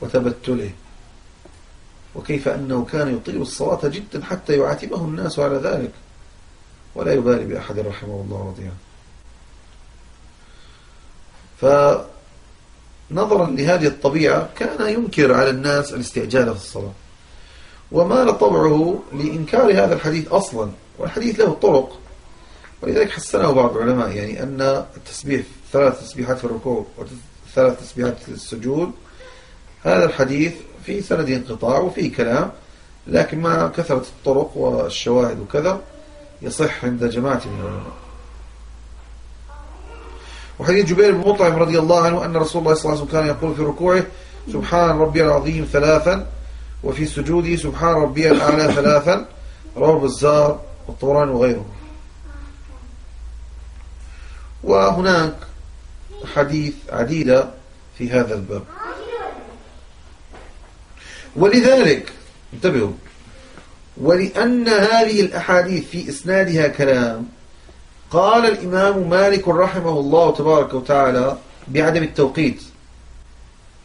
وتبتله. وكيف أنه كان يطيل الصلاة جدا حتى يعاتبه الناس على ذلك. ولا يبالي بأحد رحمه الله رضي عنه فنظرا لهذه الطبيعة كان ينكر على الناس الاستعجال في الصلاة. ومال طبعه لإنكار هذا الحديث أصلا. والحديث له طرق. ولذلك حسنه بعض العلماء يعني أن التسبيح ثلاث تسبيحات في الركوع وثلاث تسبيحات في السجود هذا الحديث في سند انقطاع وفيه كلام لكن مع كثرة الطرق والشواهد وكذا يصح عند جماعة من العلماء. وحديث جبير بن مطعم رضي الله عنه أن رسول الله صلى الله عليه وسلم كان يقول في ركوعه سبحان ربي العظيم ثلاثا وفي سجوده سبحان ربي الأعلى ثلاثا رواه البزار والطوران وغيره وهناك حديث عديدة في هذا الباب. ولذلك انتبهوا ولأن هذه الأحاديث في إسنادها كلام قال الإمام مالك رحمه الله تبارك وتعالى بعدم التوقيت.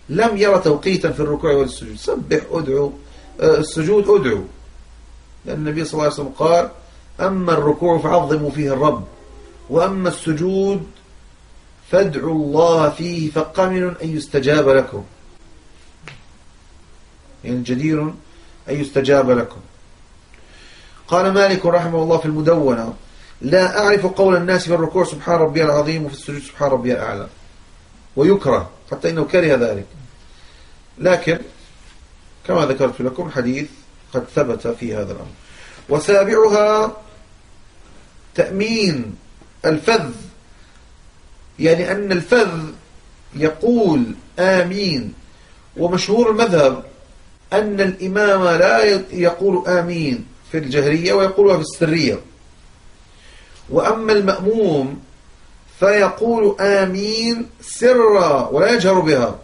لم يرى توقيتا في الركوع والسجود. سبح أدعو آه، السجود أدعو. لأن النبي صلى الله عليه وسلم قال أما الركوع فعظموا فيه الرب. وأما السجود فادعوا الله فيه فقمن أن يستجاب لكم. يعني جدير أن يستجاب لكم. قال مالك رحمه الله في المدونة لا أعرف قول الناس في الركوع سبحان ربي العظيم وفي السجود سبحان ربي الأعلى. ويكره حتى إنه كره ذلك. لكن كما ذكرت لكم حديث قد ثبت في هذا الأمر. وسابعها تأمين الفذ يعني أن الفذ يقول آمين ومشهور المذهب أن الإمام لا يقول آمين في الجهرية ويقولها في السرية. وأما المأموم فيقول آمين سرا ولا يجهر بها.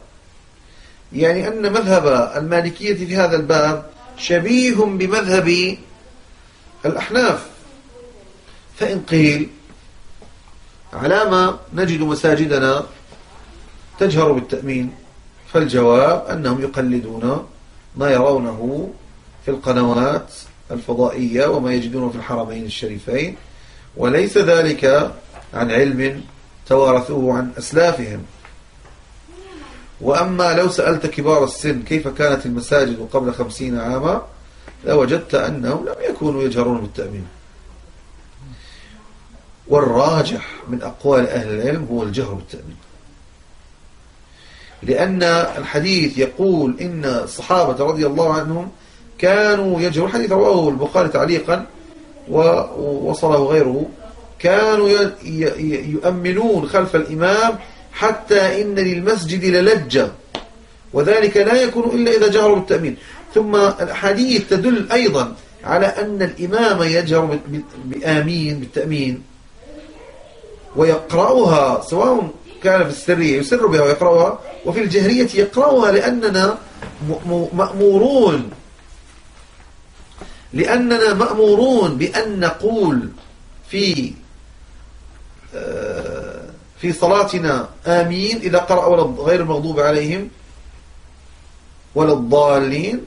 يعني أن مذهب المالكية في هذا الباب شبيه بمذهب الأحناف. فإن قيل على ما نجد مساجدنا تجهر بالتأمين فالجواب أنهم يقلدون ما يرونه في القنوات الفضائية وما يجدونه في الحرمين الشريفين وليس ذلك عن علم توارثوه عن أسلافهم. وأما لو سألت كبار السن كيف كانت المساجد قبل خمسين عاما لوجدت أنهم لم يكونوا يجهرون بالتأمين. والراجح من أقوال أهل العلم هو الجهر بالتأمين لأن الحديث يقول إن الصحابة رضي الله عنهم كانوا يجهرون الحديث رواه البخاري تعليقا ووصله غيره كانوا يؤمنون خلف الإمام حتى إن للمسجد للجة وذلك لا يكون إلا إذا جهروا بالتأمين. ثم الحديث تدل أيضا على أن الإمام يجهر بآمين بالتأمين. ويقرأها سواء كان في السرية يسر بها ويقرأها وفي الجهرية يقرأها لأننا مأمورون. لأننا مأمورون بأن نقول في آه، في صلاتنا آمين إذا قرأ ولا غير المغضوب عليهم ولا الضالين.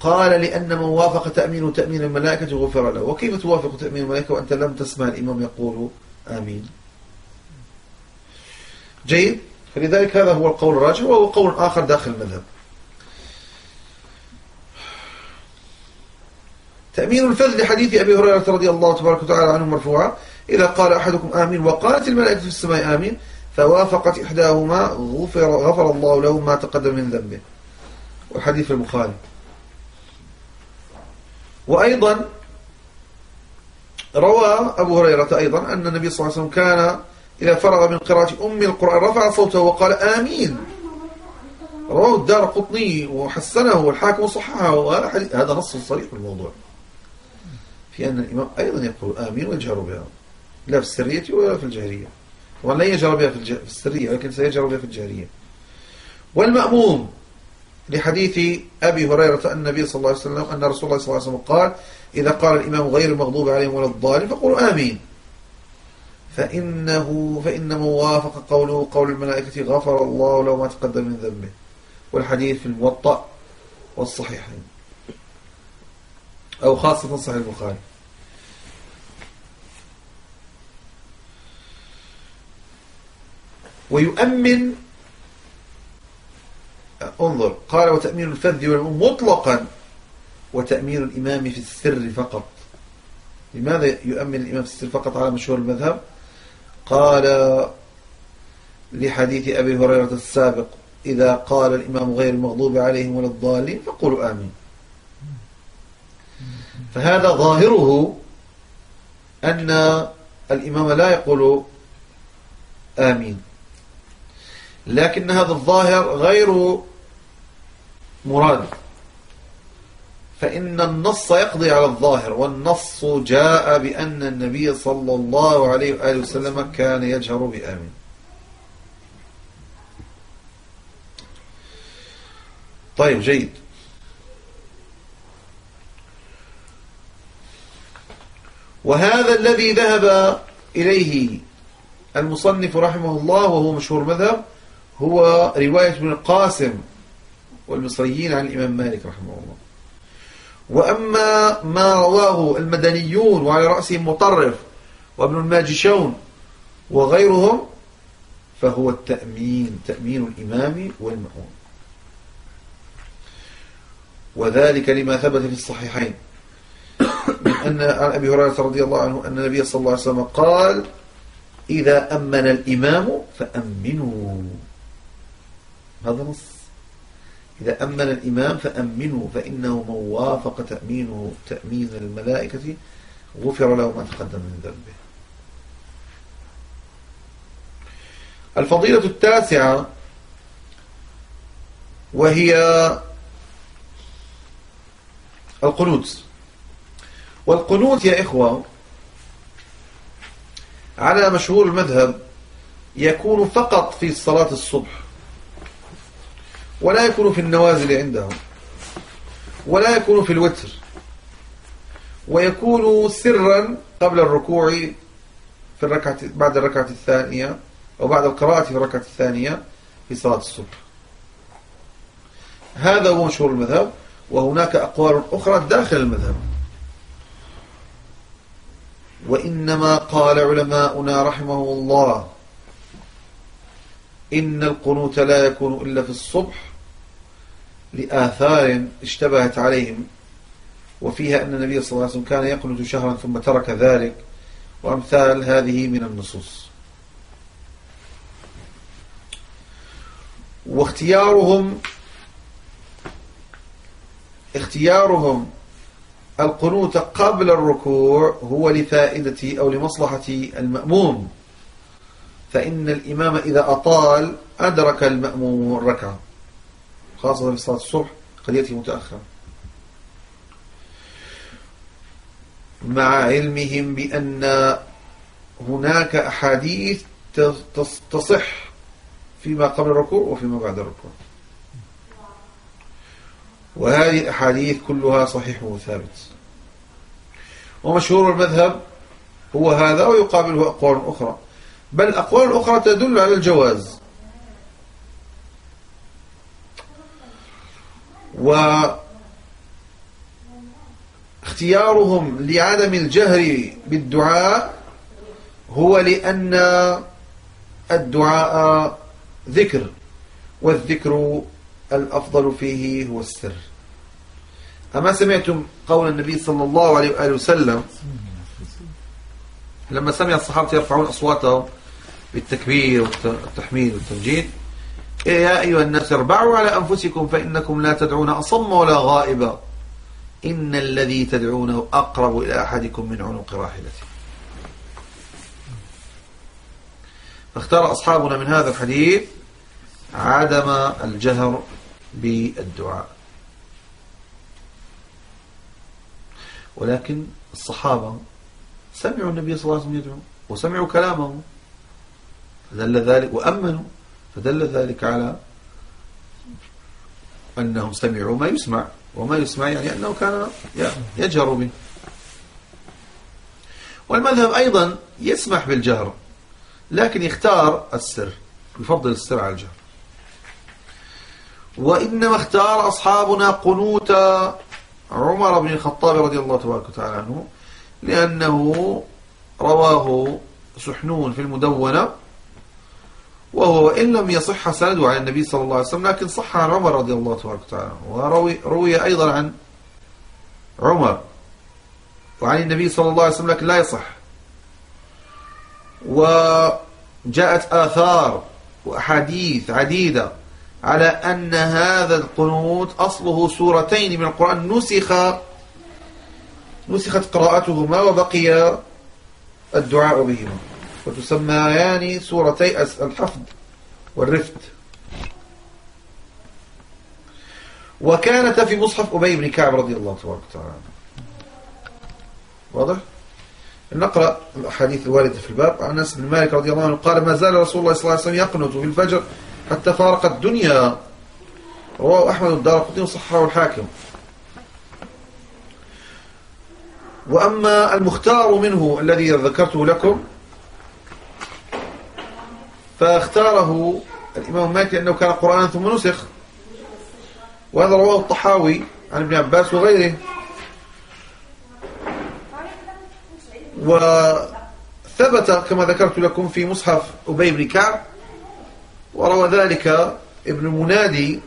قال لأن من وافق تأمين تأمين الملائكة غفر له. وكيف توافق تأمين الملائكة وأنت لم تسمع؟ الإمام يقول آمين. جيد. فلذلك هذا هو القول الراجح وهو قول آخر داخل المذهب. تأمين الفذ لحديث أبي هريرة رضي الله تبارك وتعالى عنه مرفوعا. إذا قال أحدكم آمين وقالت الملائكة في السماء آمين فوافقت إحداهما غفر, غفر الله له ما تقدم من ذنبه. والحديث البخاري. وأيضا روى أبو هريرة أيضا أن النبي صلى الله عليه وسلم كان إذا فرغ من قراءة أم القرآن رفع صوته وقال آمين. رواه الدار قطني وحسنه والحاكم صححه هذا نص صريح في الموضوع. في أن الإمام أيضا يقول آمين ويجهر بها. لا في السرية ولا في الجهرية ولا يجهر بها في السرية ولكن سيجهر بها في الجهرية والمأموم لحديث أبي هريرة أن النبي صلى الله عليه وسلم أن رسول الله صلى الله عليه وسلم قال إذا قال الإمام غير المغضوب عليهم ولا الضالين فقولوا آمين. فإنه فإن من وافق قوله قول الملائكة غفر الله له ما تقدم من ذنبه. والحديث في الموطأ والصحيحين. أو خاصة صحيح البخاري. ويؤمن انظر قال وتأمين الفذ والأم مطلقا. وتأمين الإمام في السر فقط. لماذا يؤمن الإمام في السر فقط على مشهور المذهب؟ قال لحديث أبي هريرة السابق إذا قال الإمام غير المغضوب عليهم ولا الضالين فقولوا آمين. فهذا ظاهره أن الإمام لا يقول آمين. لكن هذا الظاهر غير مراد. فإن النص يقضي على الظاهر والنص جاء بأن النبي صلى الله عليه وآله وسلم كان يجهر بآمين. طيب جيد. وهذا الذي ذهب إليه المصنف رحمه الله وهو مشهور مذهب هو رواية ابن القاسم والمصريين عن الإمام مالك رحمه الله. وأما ما رواه المدنيون وعلى رأسهم مطرف وابن الماجشون وغيرهم فهو التأمين تأمين الإمام والمأمون. وذلك لما ثبت في الصحيحين. من أن عن أبي هريرة رضي الله عنه أن النبي صلى الله عليه وسلم قال إذا أمن الإمام فأمنوا. هذا نص. إذا أمن الإمام فأمنوا فإنه من وافق تأمينه تأمين الملائكة غفر له ما تقدم من ذنبه. الفضيلة التاسعة وهي القنوت. والقنوت يا إخوة على مشهور المذهب يكون فقط في صلاة الصبح. ولا يكون في النوازل عندهم. ولا يكون في الوتر. ويكون سرا قبل الركوع في الركعة بعد الركعة الثانية أو بعد القراءة في الركعة الثانية في صلاة الصبح. هذا هو مشهور المذهب وهناك أقوال أخرى داخل المذهب. وإنما قال علماؤنا رحمه الله إن القنوت لا يكون إلا في الصبح لآثار اشتبهت عليهم وفيها أن النبي صلى الله عليه وسلم كان يقنت شهرا ثم ترك ذلك وأمثال هذه من النصوص. واختيارهم اختيارهم القنوت قبل الركوع هو لفائدة أو لمصلحة المأموم فإن الإمام إذا أطال أدرك المأموم الركعة. خاصة في صلاة الصبح قد يأتي متأخرا. مع علمهم بأن هناك أحاديث تصح فيما قبل الركوع وفيما بعد الركوع. وهذه الأحاديث كلها صحيح وثابت. ومشهور المذهب هو هذا ويقابله أقوال أخرى. بل أقوال أخرى تدل على الجواز. واختيارهم لعدم الجهر بالدعاء هو لأن الدعاء ذكر والذكر الأفضل فيه هو السر. أما سمعتم قول النبي صلى الله عليه وآله وسلم لما سمع الصحابة يرفعون أصواتهم بالتكبير والتحميد والتمجيد يا أيها الناس اربعوا على أنفسكم فإنكم لا تدعون أصم ولا غائبا إن الذي تدعونه أقرب إلى أحدكم من عنق راحلته. فاختار أصحابنا من هذا الحديث عدم الجهر بالدعاء. ولكن الصحابة سمعوا النبي صلى الله عليه وسلم يدعو وسمعوا كلامه. فدل ذلك وأمنوا. فدل ذلك على أنهم سمعوا ما يسمع وما يسمع يعني أنه كان يجهر به. والمذهب أيضا يسمح بالجهر لكن يختار السر يفضل السر على الجهر. وإنما اختار أصحابنا قنوت عمر بن الخطاب رضي الله تبارك وتعالى عنه لأنه رواه سحنون في المدونة وهو إن لم يصح سنده عن النبي صلى الله عليه وسلم لكن صح عن عمر رضي الله تبارك وتعالى وروي روي أيضا عن عمر وعن النبي صلى الله عليه وسلم لكن لا يصح. وجاءت آثار وأحاديث عديدة على أن هذا القنوت أصله سورتين من القرآن نسخ نسخت قراءتهما وبقي الدعاء بهما. وتسميان سورتي الحفظ والرفد. وكانتا في مصحف أبي بن كعب رضي الله تبارك وتعالى واضح؟ نقرأ الأحاديث الواردة في الباب. عن أنس بن مالك رضي الله عنه قال ما زال رسول الله صلى الله عليه وسلم يقنط في الفجر حتى فارق الدنيا. رواه أحمد الدار قطين وصححه الحاكم. وأما المختار منه الذي ذكرته لكم فاختاره الإمام مالك لأنه كان قرآنا ثم نسخ. وهذا رواه الطحاوي عن ابن عباس وغيره. وثبت كما ذكرت لكم في مصحف أبي بن كعب وروى ذلك ابن المنادي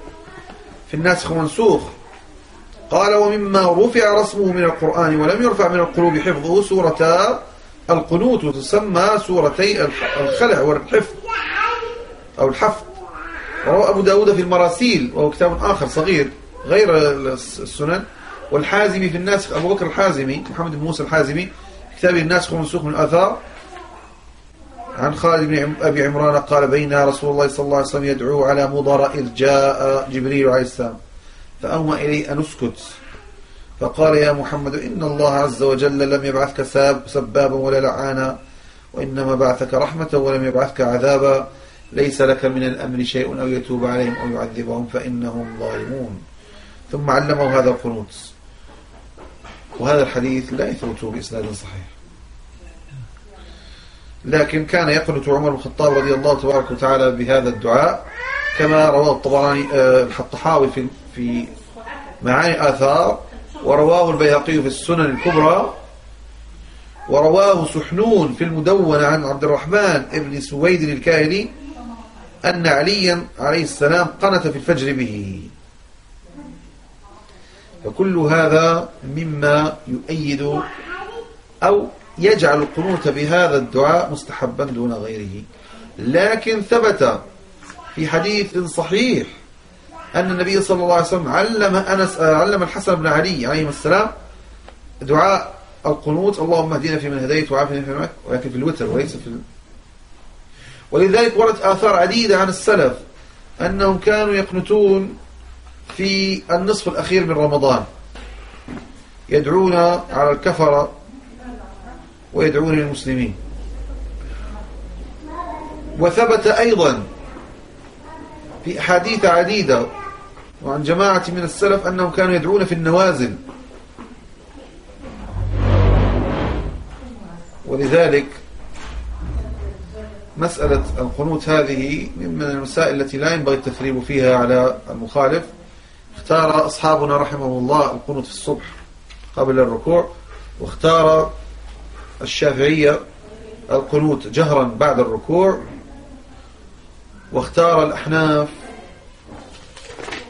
في الناسخ والمنسوخ قال ومما رفع رسمه من القرآن ولم يرفع من القلوب حفظه سورتا القنوت وتسمى سورتي الخلع والحفد. أو الحفد. وروى أبو داود في المراسيل وهو كتاب آخر صغير غير السنن. والحازمي في الناسخ أبو بكر الحازمي محمد بن موسى الحازمي كتابه الناسخ والمنسوخ من الآثار. عن خالد بن أبي عمران قال بينا رسول الله صلى الله عليه وسلم يدعو على مضر إذ جاء جبريل عليه السلام. فأومى إلي أن أسكت. فقال يا محمد إن الله عز وجل لم يبعثك سبابا ولا لعانا وإنما بعثك رحمة ولم يبعثك عذابا. ليس لك من الأمر شيء أو يتوب عليهم أو يعذبهم فإنهم ظالمون. ثم علمه هذا القنوت وهذا الحديث لا يثبت بإسناد صحيح. لكن كان يقنط عمر بن الخطاب رضي الله تبارك وتعالى بهذا الدعاء كما رواه الطبراني آه، الطحاوي في في معاني آثار ورواه البيهقي في السنن الكبرى ورواه سحنون في المدونة عن عبد الرحمن ابن سويد الكاهلي أن عليا عليه السلام قنت في الفجر به فكل هذا مما يؤيد أو يجعل القنوت بهذا الدعاء مستحبا دون غيره لكن ثبت في حديث صحيح أن النبي صلى الله عليه وسلم علم, أنس علم الحسن بن علي عليه السلام دعاء القنوت اللهم اهدنا في من هديت وعافنا في معك ولكن في الوتر وليس في. ولذلك وردت آثار عديدة عن السلف أنهم كانوا يقنتون في النصف الأخير من رمضان. يدعون على الكفرة ويدعون للمسلمين. وثبت أيضا في أحاديث عديدة وعن جماعة من السلف أنهم كانوا يدعون في النوازل. ولذلك مسألة القنوت هذه من المسائل التي لا ينبغي التثريب فيها على المخالف. اختار أصحابنا رحمه الله القنوت في الصبح قبل الركوع واختار الشافعية القنوت جهرا بعد الركوع واختار الأحناف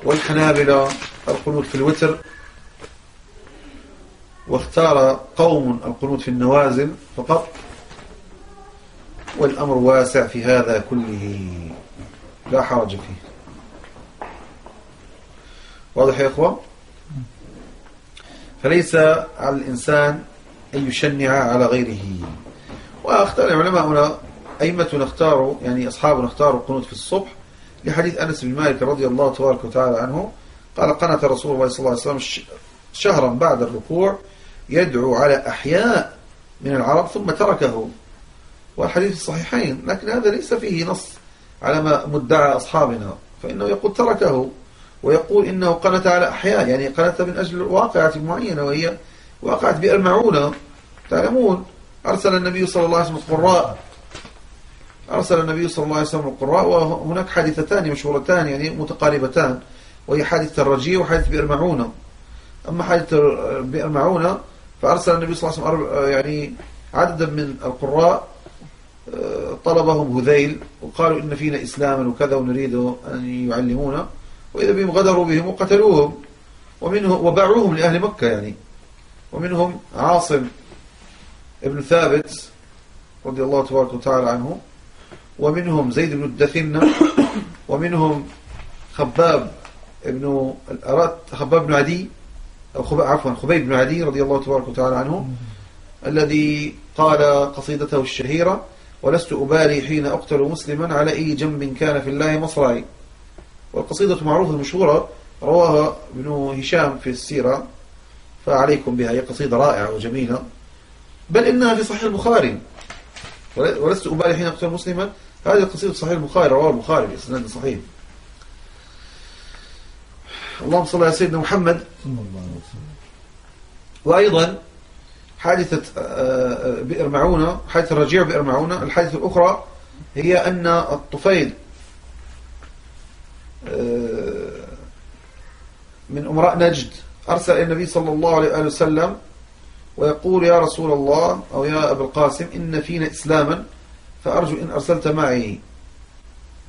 والحنابلة القنوت في الوتر واختار قوم القنوت في النوازل فقط. والأمر واسع في هذا كله. لا حرج فيه. واضح يا إخوة؟ فليس على الإنسان أن يشنع على غيره. وأختار العلماء هنا أئمتنا اختاروا يعني أصحابنا اختاروا القنوت في الصبح لحديث أنس بن مالك رضي الله تبارك وتعالى عنه. قال قنت رسول الله صلى الله عليه وسلم شهرا بعد الركوع يدعو على أحياء من العرب ثم تركه. والحديث الصحيحين لكن هذا ليس فيه نص على ما مدعى أصحابنا. فإنه يقول تركه ويقول إنه قنت على أحياء يعني قنت من أجل واقعة معينة وهي واقعة بئر معونة تعلمون أرسل النبي صلى الله عليه وسلم القراء. أرسل النبي صلى الله عليه وسلم القراء وهناك حادثتان مشهورتان يعني متقاربتان وهي حادثة الرجية وحادثة بئر معونة أما حادثة بئر معونة فأرسل النبي صلى الله عليه وسلم يعني عددا من القراء طلبهم هذيل وقالوا إن فينا إسلاما وكذا ونريد أن يعلمونا وإذا بهم غدروا بهم وقتلوهم ومنهم وباعوهم لأهل مكة يعني. ومنهم عاصم ابن ثابت رضي الله تبارك وتعالى عنه ومنهم زيد بن الدثنة ومنهم خباب ابن الأرات خباب بن عدي أو خب... عفوا خبيب بن عدي رضي الله تبارك وتعالى عنه الذي قال قصيدته الشهيرة ولست أبالي حين أقتل مسلما على أي جنب كان في الله مصرعي والقصيدة معروفة مشهورة رواها ابن هشام في السيرة فعليكم بها. هي قصيدة رائعة وجميلة. بل إنها في صحيح البخاري. ولست أبالي حين أقتل مسلما. هذه قصيدة صحيح البخاري رواه البخاري بإسناد صحيح. اللهم صل على سيدنا محمد. وأيضا حادثة آه، آه، بئر معونة حادثة الرجيع بئر معونة الحادثة الأخرى هي أن الطفيل آه، من أمراء نجد أرسل إلى النبي صلى الله عليه وسلم ويقول يا رسول الله أو يا أبا القاسم إن فينا إسلاما فأرجو إن أرسلت معي.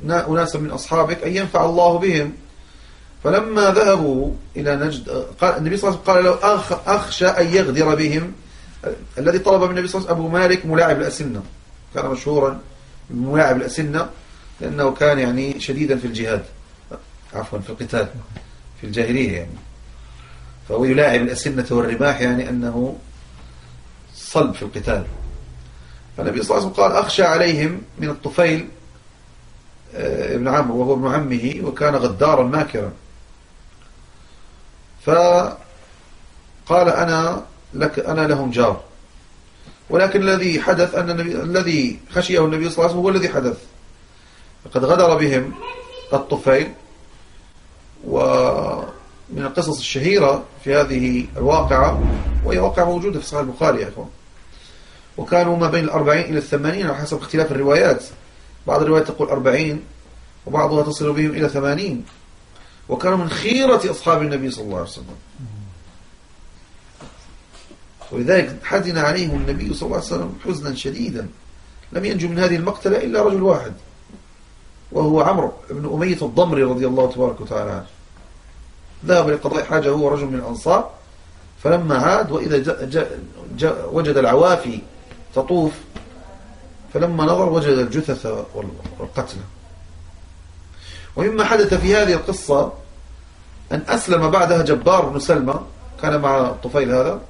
أناسا من أصحابك أن ينفع الله بهم. فلما ذهبوا إلى نجد قال النبي صلى الله عليه وسلم قال له أخ أخشى أن يغدر بهم. الذي طلب من النبي صلى الله عليه وسلم أبو مالك ملاعب الأسنة. كان مشهورا بملاعب الأسنة لأنه كان يعني شديدا في الجهاد. عفوا في القتال في الجاهلية يعني. فهو يلاعب الأسنة والرماح يعني أنه صلب في القتال. فالنبي صلى الله عليه وسلم قال أخشى عليهم من الطفيل آه، ابن عمرو وهو ابن عمه وكان غدارا ماكرا. فقال أنا لك أنا لهم جار. ولكن الذي حدث أن النبي الذي خشيه النبي صلى الله عليه وسلم هو الذي حدث. فقد غدر بهم الطفيل ومن القصص الشهيرة في هذه الواقعة وهي واقعة موجودة في صحيح البخاري يا أخوان. وكانوا ما بين الأربعين إلى الثمانين على حسب اختلاف الروايات. بعض الروايات تقول أربعين وبعضها تصل بهم إلى ثمانين. وكانوا من خيرة أصحاب النبي صلى الله عليه وسلم. ولذلك حزن عليهم النبي صلى الله عليه وسلم حزنا شديدا. لم ينجو من هذه المقتلة إلا رجل واحد وهو عمرو بن أمية الضمري رضي الله تبارك وتعالى عنه. ذهب لقضاء حاجة هو رجل من الأنصار فلما عاد وإذا جاء جاء جاء وجد العوافي تطوف فلما نظر وجد الجثث والقتل. ومما حدث في هذه القصة أن أسلم بعدها جبار بن سلمى كان مع الطفيل هذا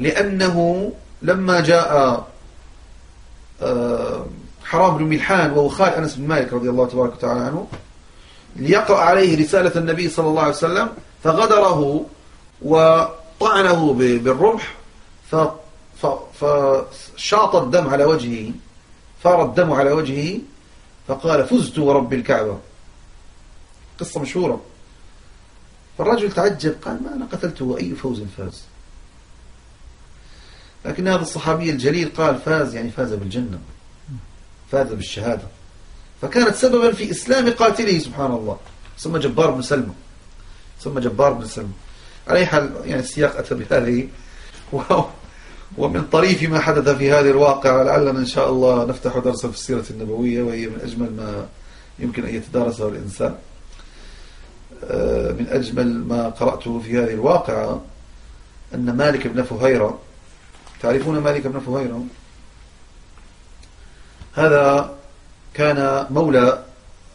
لأنه لما جاء آه، حرام بن ملحان وهو خال أنس بن مالك رضي الله تبارك وتعالى عنه ليقرأ عليه رسالة النبي صلى الله عليه وسلم فغدره وطعنه بالرمح فشاط الدم على وجهه فار الدم على وجهه فقال فزت ورب الكعبة. قصة مشهورة. فالرجل تعجب قال ما أنا قتلته أي فوز فاز؟ لكن هذا الصحابي الجليل قال فاز يعني فاز بالجنة فاز بالشهادة. فكانت سببا في إسلام قاتله سبحان الله. ثم جبار بن سلمة. ثم جبار بن سلمة. على حال يعني السياق أتى بهذه ومن طريف ما حدث في هذه الواقعة لعلنا إن شاء الله نفتح درسا في السيرة النبوية وهي من أجمل ما يمكن أن يتدارسه الإنسان. آه، من أجمل ما قرأته في هذه الواقعة أن مالك بن فهيرة تعرفون مالك بن فهيرة؟ هذا كان مولى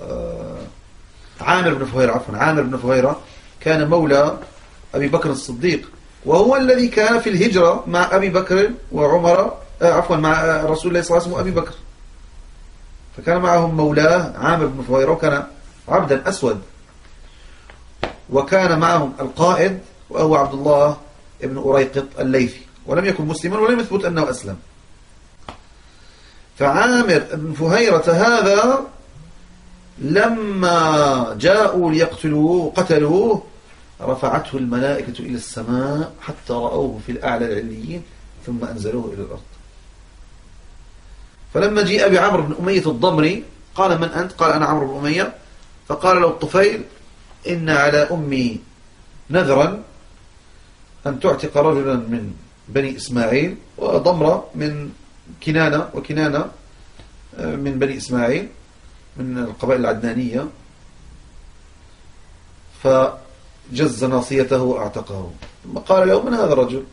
آه، عامر بن فهيرة عفوا عامر بن فهيرة كان مولى أبي بكر الصديق وهو الذي كان في الهجرة مع أبي بكر وعمر آه، عفوا مع رسول الله صلى الله عليه وسلم وأبي بكر. فكان معهم مولاه عامر بن فهيرة وكان عبدا أسود. وكان معهم القائد وهو عبد الله بن أريقط الليثي. ولم يكن مسلما ولم يثبت أنه أسلم. فعامر بن فهيرة هذا لما جاءوا ليقتلوه قتلوه رفعته الملائكة إلى السماء حتى رأوه في الأعلى العليين ثم أنزلوه إلى الأرض. فلما جيء بعمر بن أمية الضمري قال من أنت؟ قال أنا عمرو بن أمية. فقال له الطفيل إن على أمي نذرا أن تعتق رجلا من بني إسماعيل وضمرة من كنانة وكنانة آه، من بني إسماعيل من القبائل العدنانية. فجز ناصيته وأعتقه. ثم قال له من هذا الرجل؟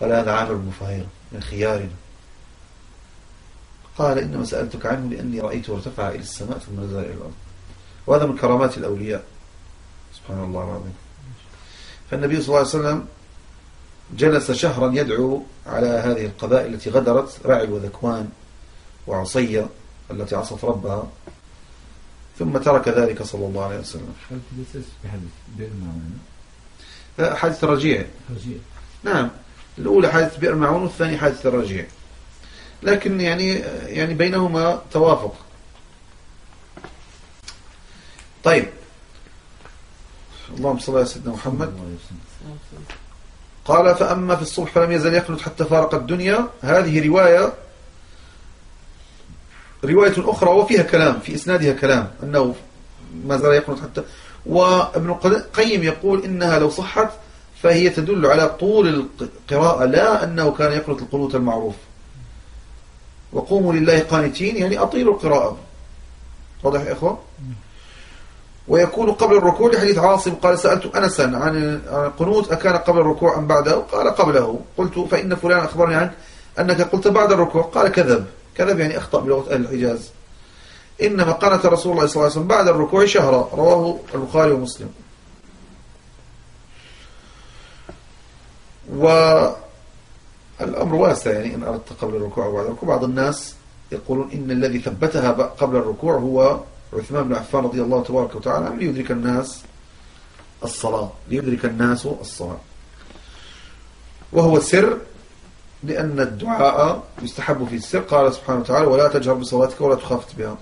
قال هذا عامر بن فهيرة من خيارنا. قال إنما سألتك عنه لأني رأيته ارتفع إلى السماء ثم نزل إلى الأرض. وهذا من كرامات الأولياء. سبحان الله العظيم. فالنبي صلى الله عليه وسلم جلس شهرا يدعو على هذه القبائل التي غدرت رعل وذكوان وعصية التي عصت ربها ثم ترك ذلك صلى الله عليه وسلم. حادث الرجيع. نعم الأولى حادث بئر معون والثاني حادث الرجيع. لكن يعني يعني بينهما توافق. طيب. اللهم صل على سيدنا محمد. قال فأما في الصبح فلم يزل يخلد حتى فارق الدنيا. هذه رواية رواية أخرى وفيها كلام في إسنادها كلام أنه ما زال يقنط حتى. وابن القيم يقول إنها لو صحت فهي تدل على طول القراءة لا أنه كان يقنط القنوت المعروف. وقوموا لله قانتين يعني أطيلوا القراءة. واضح يا إخوة؟ ويكون قبل الركوع لحديث عاصم قال سألت أنسا عن القنوت أكان قبل الركوع أم بعده؟ قال قبله. قلت فإن فلان أخبرني عنك أنك قلت بعد الركوع. قال كذب. كذب يعني أخطأ بلغة أهل الحجاز. إنما قنت رسول الله صلى الله عليه وسلم بعد الركوع شهرا رواه البخاري ومسلم. والأمر واسع يعني إن أردت قبل الركوع وبعد الركوع. بعض الناس يقولون إن الذي ثبتها قبل الركوع هو عثمان بن عفان رضي الله تبارك وتعالى ليدرك الناس الصلاة ليدرك الناس الصلاة. وهو سر لأن الدعاء يستحب في السر. قال سبحانه وتعالى ولا تجهر بصلاتك ولا تخافت بها.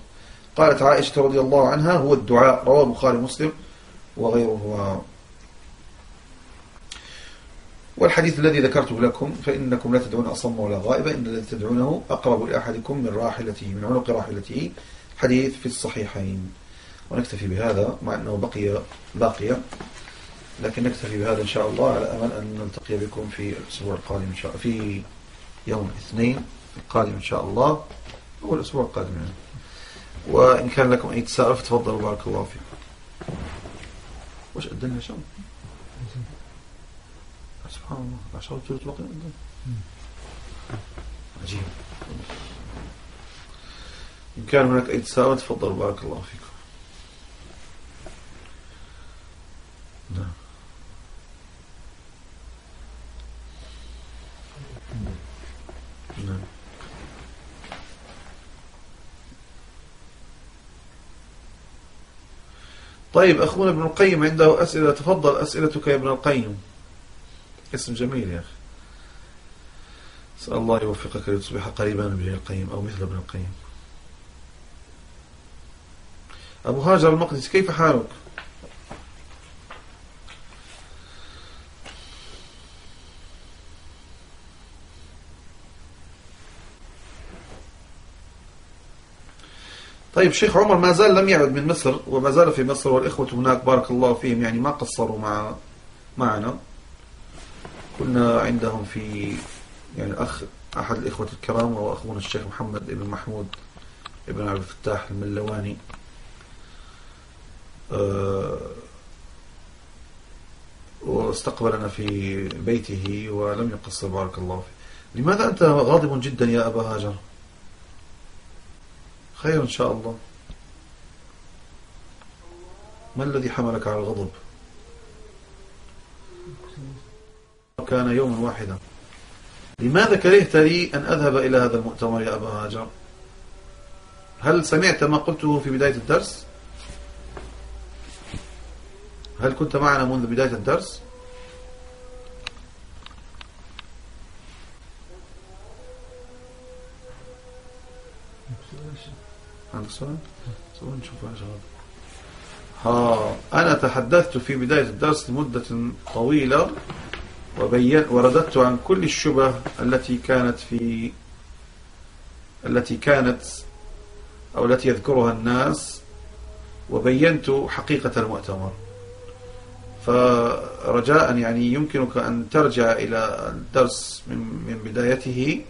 قالت عائشة رضي الله عنها هو الدعاء. رواه البخاري مسلم وغيره. والحديث الذي ذكرته لكم فإنكم لا تدعون أصم ولا غائبا إن الذي تدعونه أقرب لأحدكم من راحلته من عنق راحلته. حديث في الصحيحين. ونكتفي بهذا مع أنه بقي باقيا لكن نكتفي بهذا إن شاء الله على أمل أن نلتقي بكم في الأسبوع القادم إن شاء في يوم الاثنين القادم إن شاء الله. هو الأسبوع القادم. يعني وإن كان لكم أي تساؤل فتفضلوا بارك الله فيكم. وش أدنى شو سبحان الله. عشرة ثلث بقي عجيب. إن كان هناك أي تساؤل تفضلوا بارك الله فيكم نعم. نعم. طيب أخونا ابن القيم عنده أسئلة. تفضل أسئلتك يا ابن القيم. اسم جميل يا أخي. أسأل الله يوفقك لتصبح قريبا من ابن القيم أو مثل ابن القيم. أبو هاجر المقدس كيف حالك؟ طيب شيخ عمر ما زال لم يعد من مصر وما زال في مصر والإخوة هناك بارك الله فيهم يعني ما قصروا مع معنا. كنا عندهم في يعني أخ أحد الإخوة الكرام وهو أخونا الشيخ محمد بن محمود بن عبد الفتاح الملواني. واستقبلنا في بيته ولم يقصر بارك الله فيه لماذا أنت غاضب جدا يا أبا هاجر؟ خير إن شاء الله. ما الذي حملك على الغضب؟ كان يوما واحدا. لماذا كرهت لي أن أذهب إلى هذا المؤتمر يا أبا هاجر؟ هل سمعت ما قلته في بداية الدرس؟ هل كنت معنا منذ بداية الدرس؟ عندك سؤال؟ سؤال نشوف ها أنا تحدثت في بداية الدرس لمدة طويلة وبين ورددت عن كل الشبه التي كانت في التي كانت أو التي يذكرها الناس وبينت حقيقة المؤتمر. فرجاء يعني يمكنك أن ترجع إلى الدرس من, من بدايته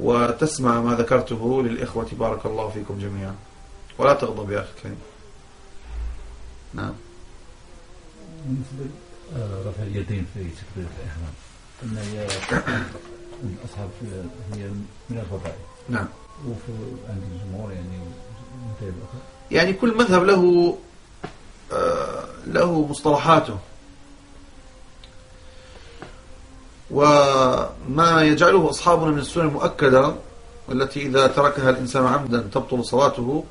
وتسمع ما ذكرته للإخوة. بارك الله فيكم جميعا. ولا تغضب يا أخي الكريم. نعم. بالنسبة رفع اليدين في تكبيرة الإحرام. أن هي أصحاب هي من الفضائل. نعم. وفي عند الجمهور يعني يعني كل مذهب له آه له مصطلحاته. وما يجعله أصحابنا من السنن المؤكدة التي إذا تركها الإنسان عمدا تبطل صلاته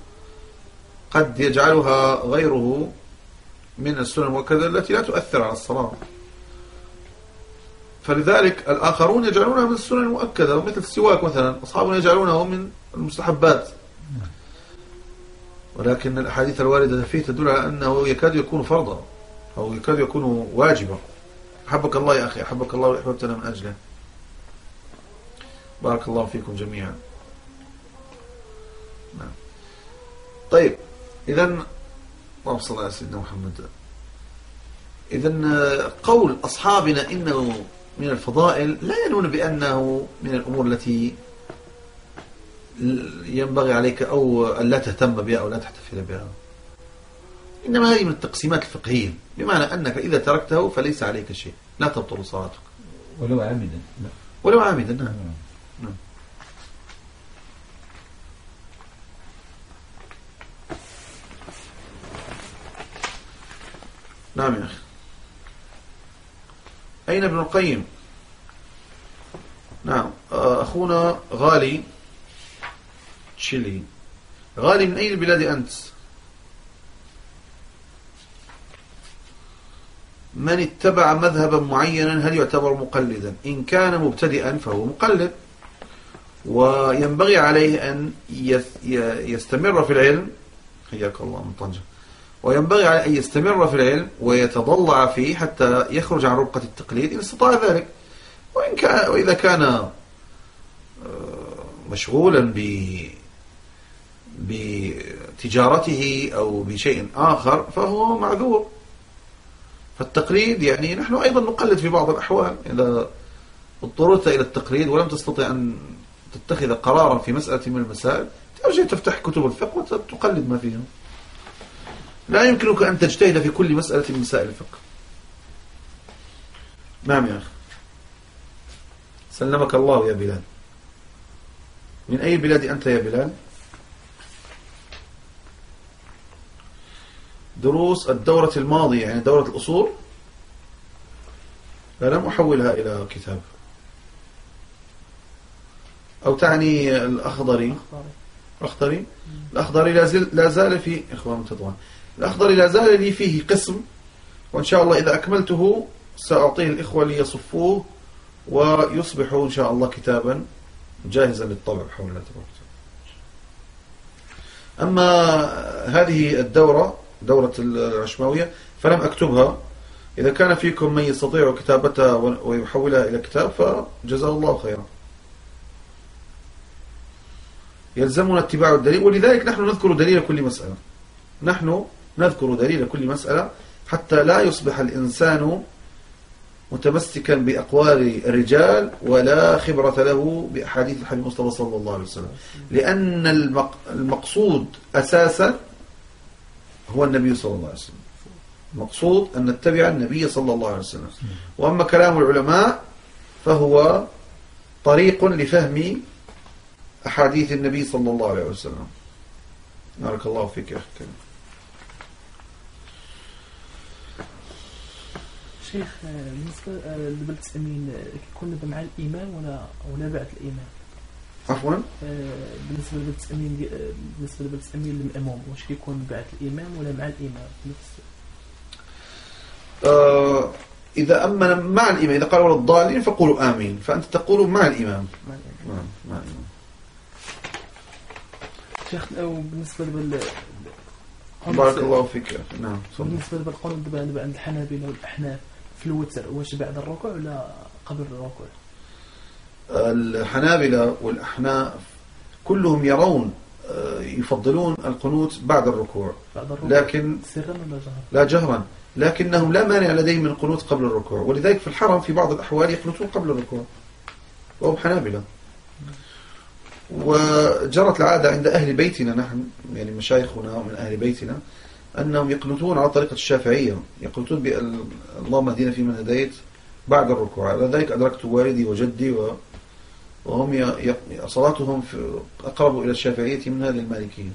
قد يجعلها غيره من السنن المؤكدة التي لا تؤثر على الصلاة. فلذلك الآخرون يجعلونها من السنن المؤكدة مثل السواك مثلا أصحابنا يجعلونه من المستحبات. ولكن الأحاديث الواردة فيه تدل على أنه يكاد يكون فرضا أو يكاد يكون واجبا. أحبك الله يا أخي أحبك الله وأحببتنا من أجله. بارك الله فيكم جميعا. نعم. طيب إذا اللهم صل على سيدنا محمد. إذا قول أصحابنا إنه من الفضائل لا ينون بأنه من الأمور التي ينبغي عليك أو لا تهتم بها أو لا تحتفل بها. إنما هذه من التقسيمات الفقهية بمعنى أنك إذا تركته فليس عليك شيء لا تبطل صلاتك. ولو عامدا. ولو عامدا نعم. نعم. نعم. يا أخي. أين ابن القيم؟ نعم. أخونا غالي تشيلي غالي من أي البلاد أنت؟ من اتبع مذهبا معينا هل يعتبر مقلدا؟ إن كان مبتدئا فهو مقلد. وينبغي عليه أن يستمر في العلم. حياك الله من طنجة. وينبغي عليه أن يستمر في العلم ويتضلع فيه حتى يخرج عن ربقة التقليد إن استطاع ذلك. وإن كان وإذا كان آه، مشغولا ب بتجارته أو بشيء آخر فهو معذور. فالتقليد يعني نحن أيضا نقلد في بعض الأحوال إذا اضطررت إلى التقليد ولم تستطع أن تتخذ قرارا في مسألة من المسائل. ترجع تفتح كتب الفقه وتقلد ما فيها لا يمكنك أن تجتهد في كل مسألة من مسائل الفقه. نعم يا أخي. سلمك الله يا بلال. من أي بلاد أنت يا بلال؟ دروس الدورة الماضية يعني دورة الأصول لم أحولها إلى كتاب. أو تعني الأخضري. أخضري؟ الأخضري لا زال, في إخوان تطوان الأخضري لا زال لي فيه قسم وإن شاء الله إذا أكملته سأعطيه الإخوة ليصفوه ويصبح إن شاء الله كتابا جاهزا للطبع بحول الله تبارك أما هذه الدورة دورة العشماوية فلم أكتبها. إذا كان فيكم من يستطيع كتابتها ويحولها إلى كتاب فجزاه الله خيرا. يلزمنا اتباع الدليل ولذلك نحن نذكر دليل كل مسألة. نحن نذكر دليل كل مسألة حتى لا يصبح الإنسان متمسكا بأقوال الرجال ولا خبرة له بأحاديث الحبيب المصطفى صلى الله عليه وسلم. لأن المقصود أساسا هو النبي صلى الله عليه وسلم. المقصود أن نتبع النبي صلى الله عليه وسلم. وأما كلام العلماء فهو طريق لفهم أحاديث النبي صلى الله عليه وسلم. بارك الله فيك يا أخي شيخ بالنسبة لبلد أمين كيكون مع الإمام ولا ولا بعد الإمام عفوا. بالنسبة لبلد أمين بالنسبة لبلد أمين المأموم واش كيكون بعد الإمام ولا مع الإمام؟ نفس آه إذا أمن مع الإمام إذا قال ولا الضالين فقولوا آمين فأنت تقول مع الإمام. مع الإمام. نعم مع الإمام. شيخ بالنسبة لبل بارك الله فيك. نعم تفضل. بالنسبة للقانون دابا عند الحنابلة والأحناف في الوتر واش بعد الركوع ولا قبل الركوع؟ الحنابلة والأحناف كلهم يرون آه، يفضلون القنوت بعد الركوع. لكن لا جهرا. لكنهم لا مانع لديهم من القنوت قبل الركوع. ولذلك في الحرم في بعض الأحوال يقنطون قبل الركوع. وهم حنابلة. وجرت العادة عند أهل بيتنا نحن يعني مشايخنا من أهل بيتنا أنهم يقنطون على طريقة الشافعية. يقنطون بأن اللهم اهدنا في من هديت بعد الركوع. على ذلك أدركت والدي وجدي و وهم. صلاتهم. أقرب إلى الشافعية من هذه المالكية.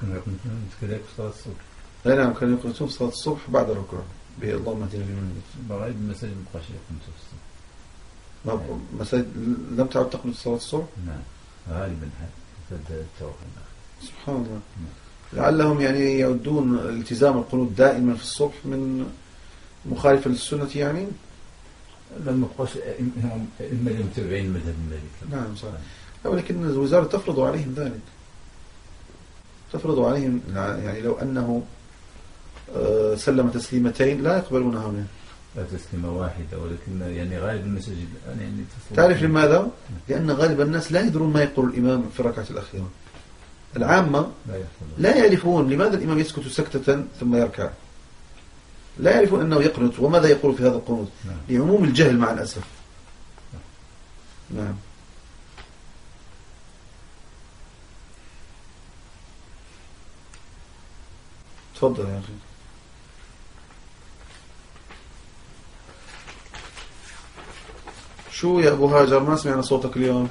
كنا يقولون كذلك في صلاة الصبح. أي نعم كانوا يقنطون في صلاة الصبح بعد الركوع. اللهم اهدنا في من هديت بغاية المساجد مبقاش يقنطوا في الصبح ما- مساجد لم تعد تقنط صلاة الصبح؟ نعم. غالبا هذا سبحان الله. لعلهم يعني يعدون التزام القنوت دائما في الصبح من مخالفة للسنة يعني؟ لما هم إما اللي متابعين المذهب المالكي نعم صحيح. ولكن الوزارة تفرض عليهم ذلك. تفرض عليهم يعني لو أنه آه، سلم تسليمتين لا يقبلونها منه لا تسليمة واحدة ولكن يعني غالب المساجد الآن يعني تعرف لماذا؟ لأن غالب الناس لا يدرون ما يقول الإمام في الركعة الأخيرة. العامة لا لا يعرفون لماذا الإمام يسكت سكتة ثم يركع. لا يعرفون أنه يقنط وماذا يقول في هذا القنوت نعم. لعموم الجهل مع الأسف. نعم. تفضل يا أخي. شو يا أبو هاجر؟ ما سمعنا صوتك اليوم.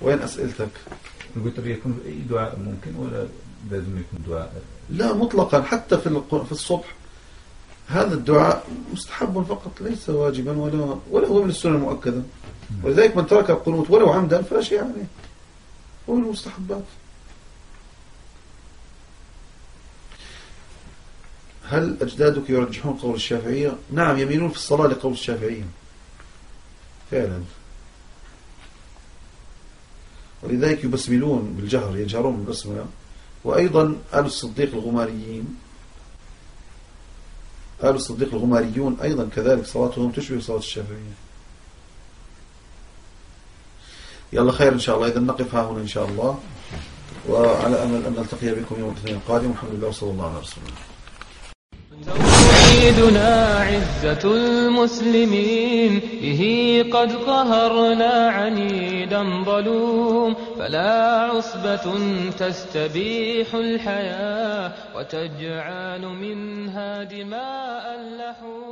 وين أسئلتك؟ الوتر يكون أي دعاء ممكن ولا لازم يكون دعاء؟ لا مطلقا حتى في في الصبح. هذا الدعاء مستحب فقط ليس واجبا ولا ولا هو من السنة المؤكدة. ولذلك من ترك القنوت ولو عمدا فلا شيء عليه. هو من المستحبات. هل أجدادك يرجحون قول الشافعية؟ نعم يميلون في الصلاة لقول الشافعية فعلا. ولذلك يبسملون بالجهر يجهرون بالبسملة. وأيضا آل الصديق الغماريين. آل الصديق الغماريون أيضا كذلك صلاتهم تشبه صلاة الشافعية. يلا خير إن شاء الله. إذا نقف ها هنا إن شاء الله. وعلى أمل أن نلتقي بكم يوم الاثنين القادم. والحمد لله وصلى الله على رسول الله عيدنا عزة المسلمين به قد قهرنا عنيدا ظلوم. فلا عصبة تستبيح الحياة وتجعل منها دماء اللحوم.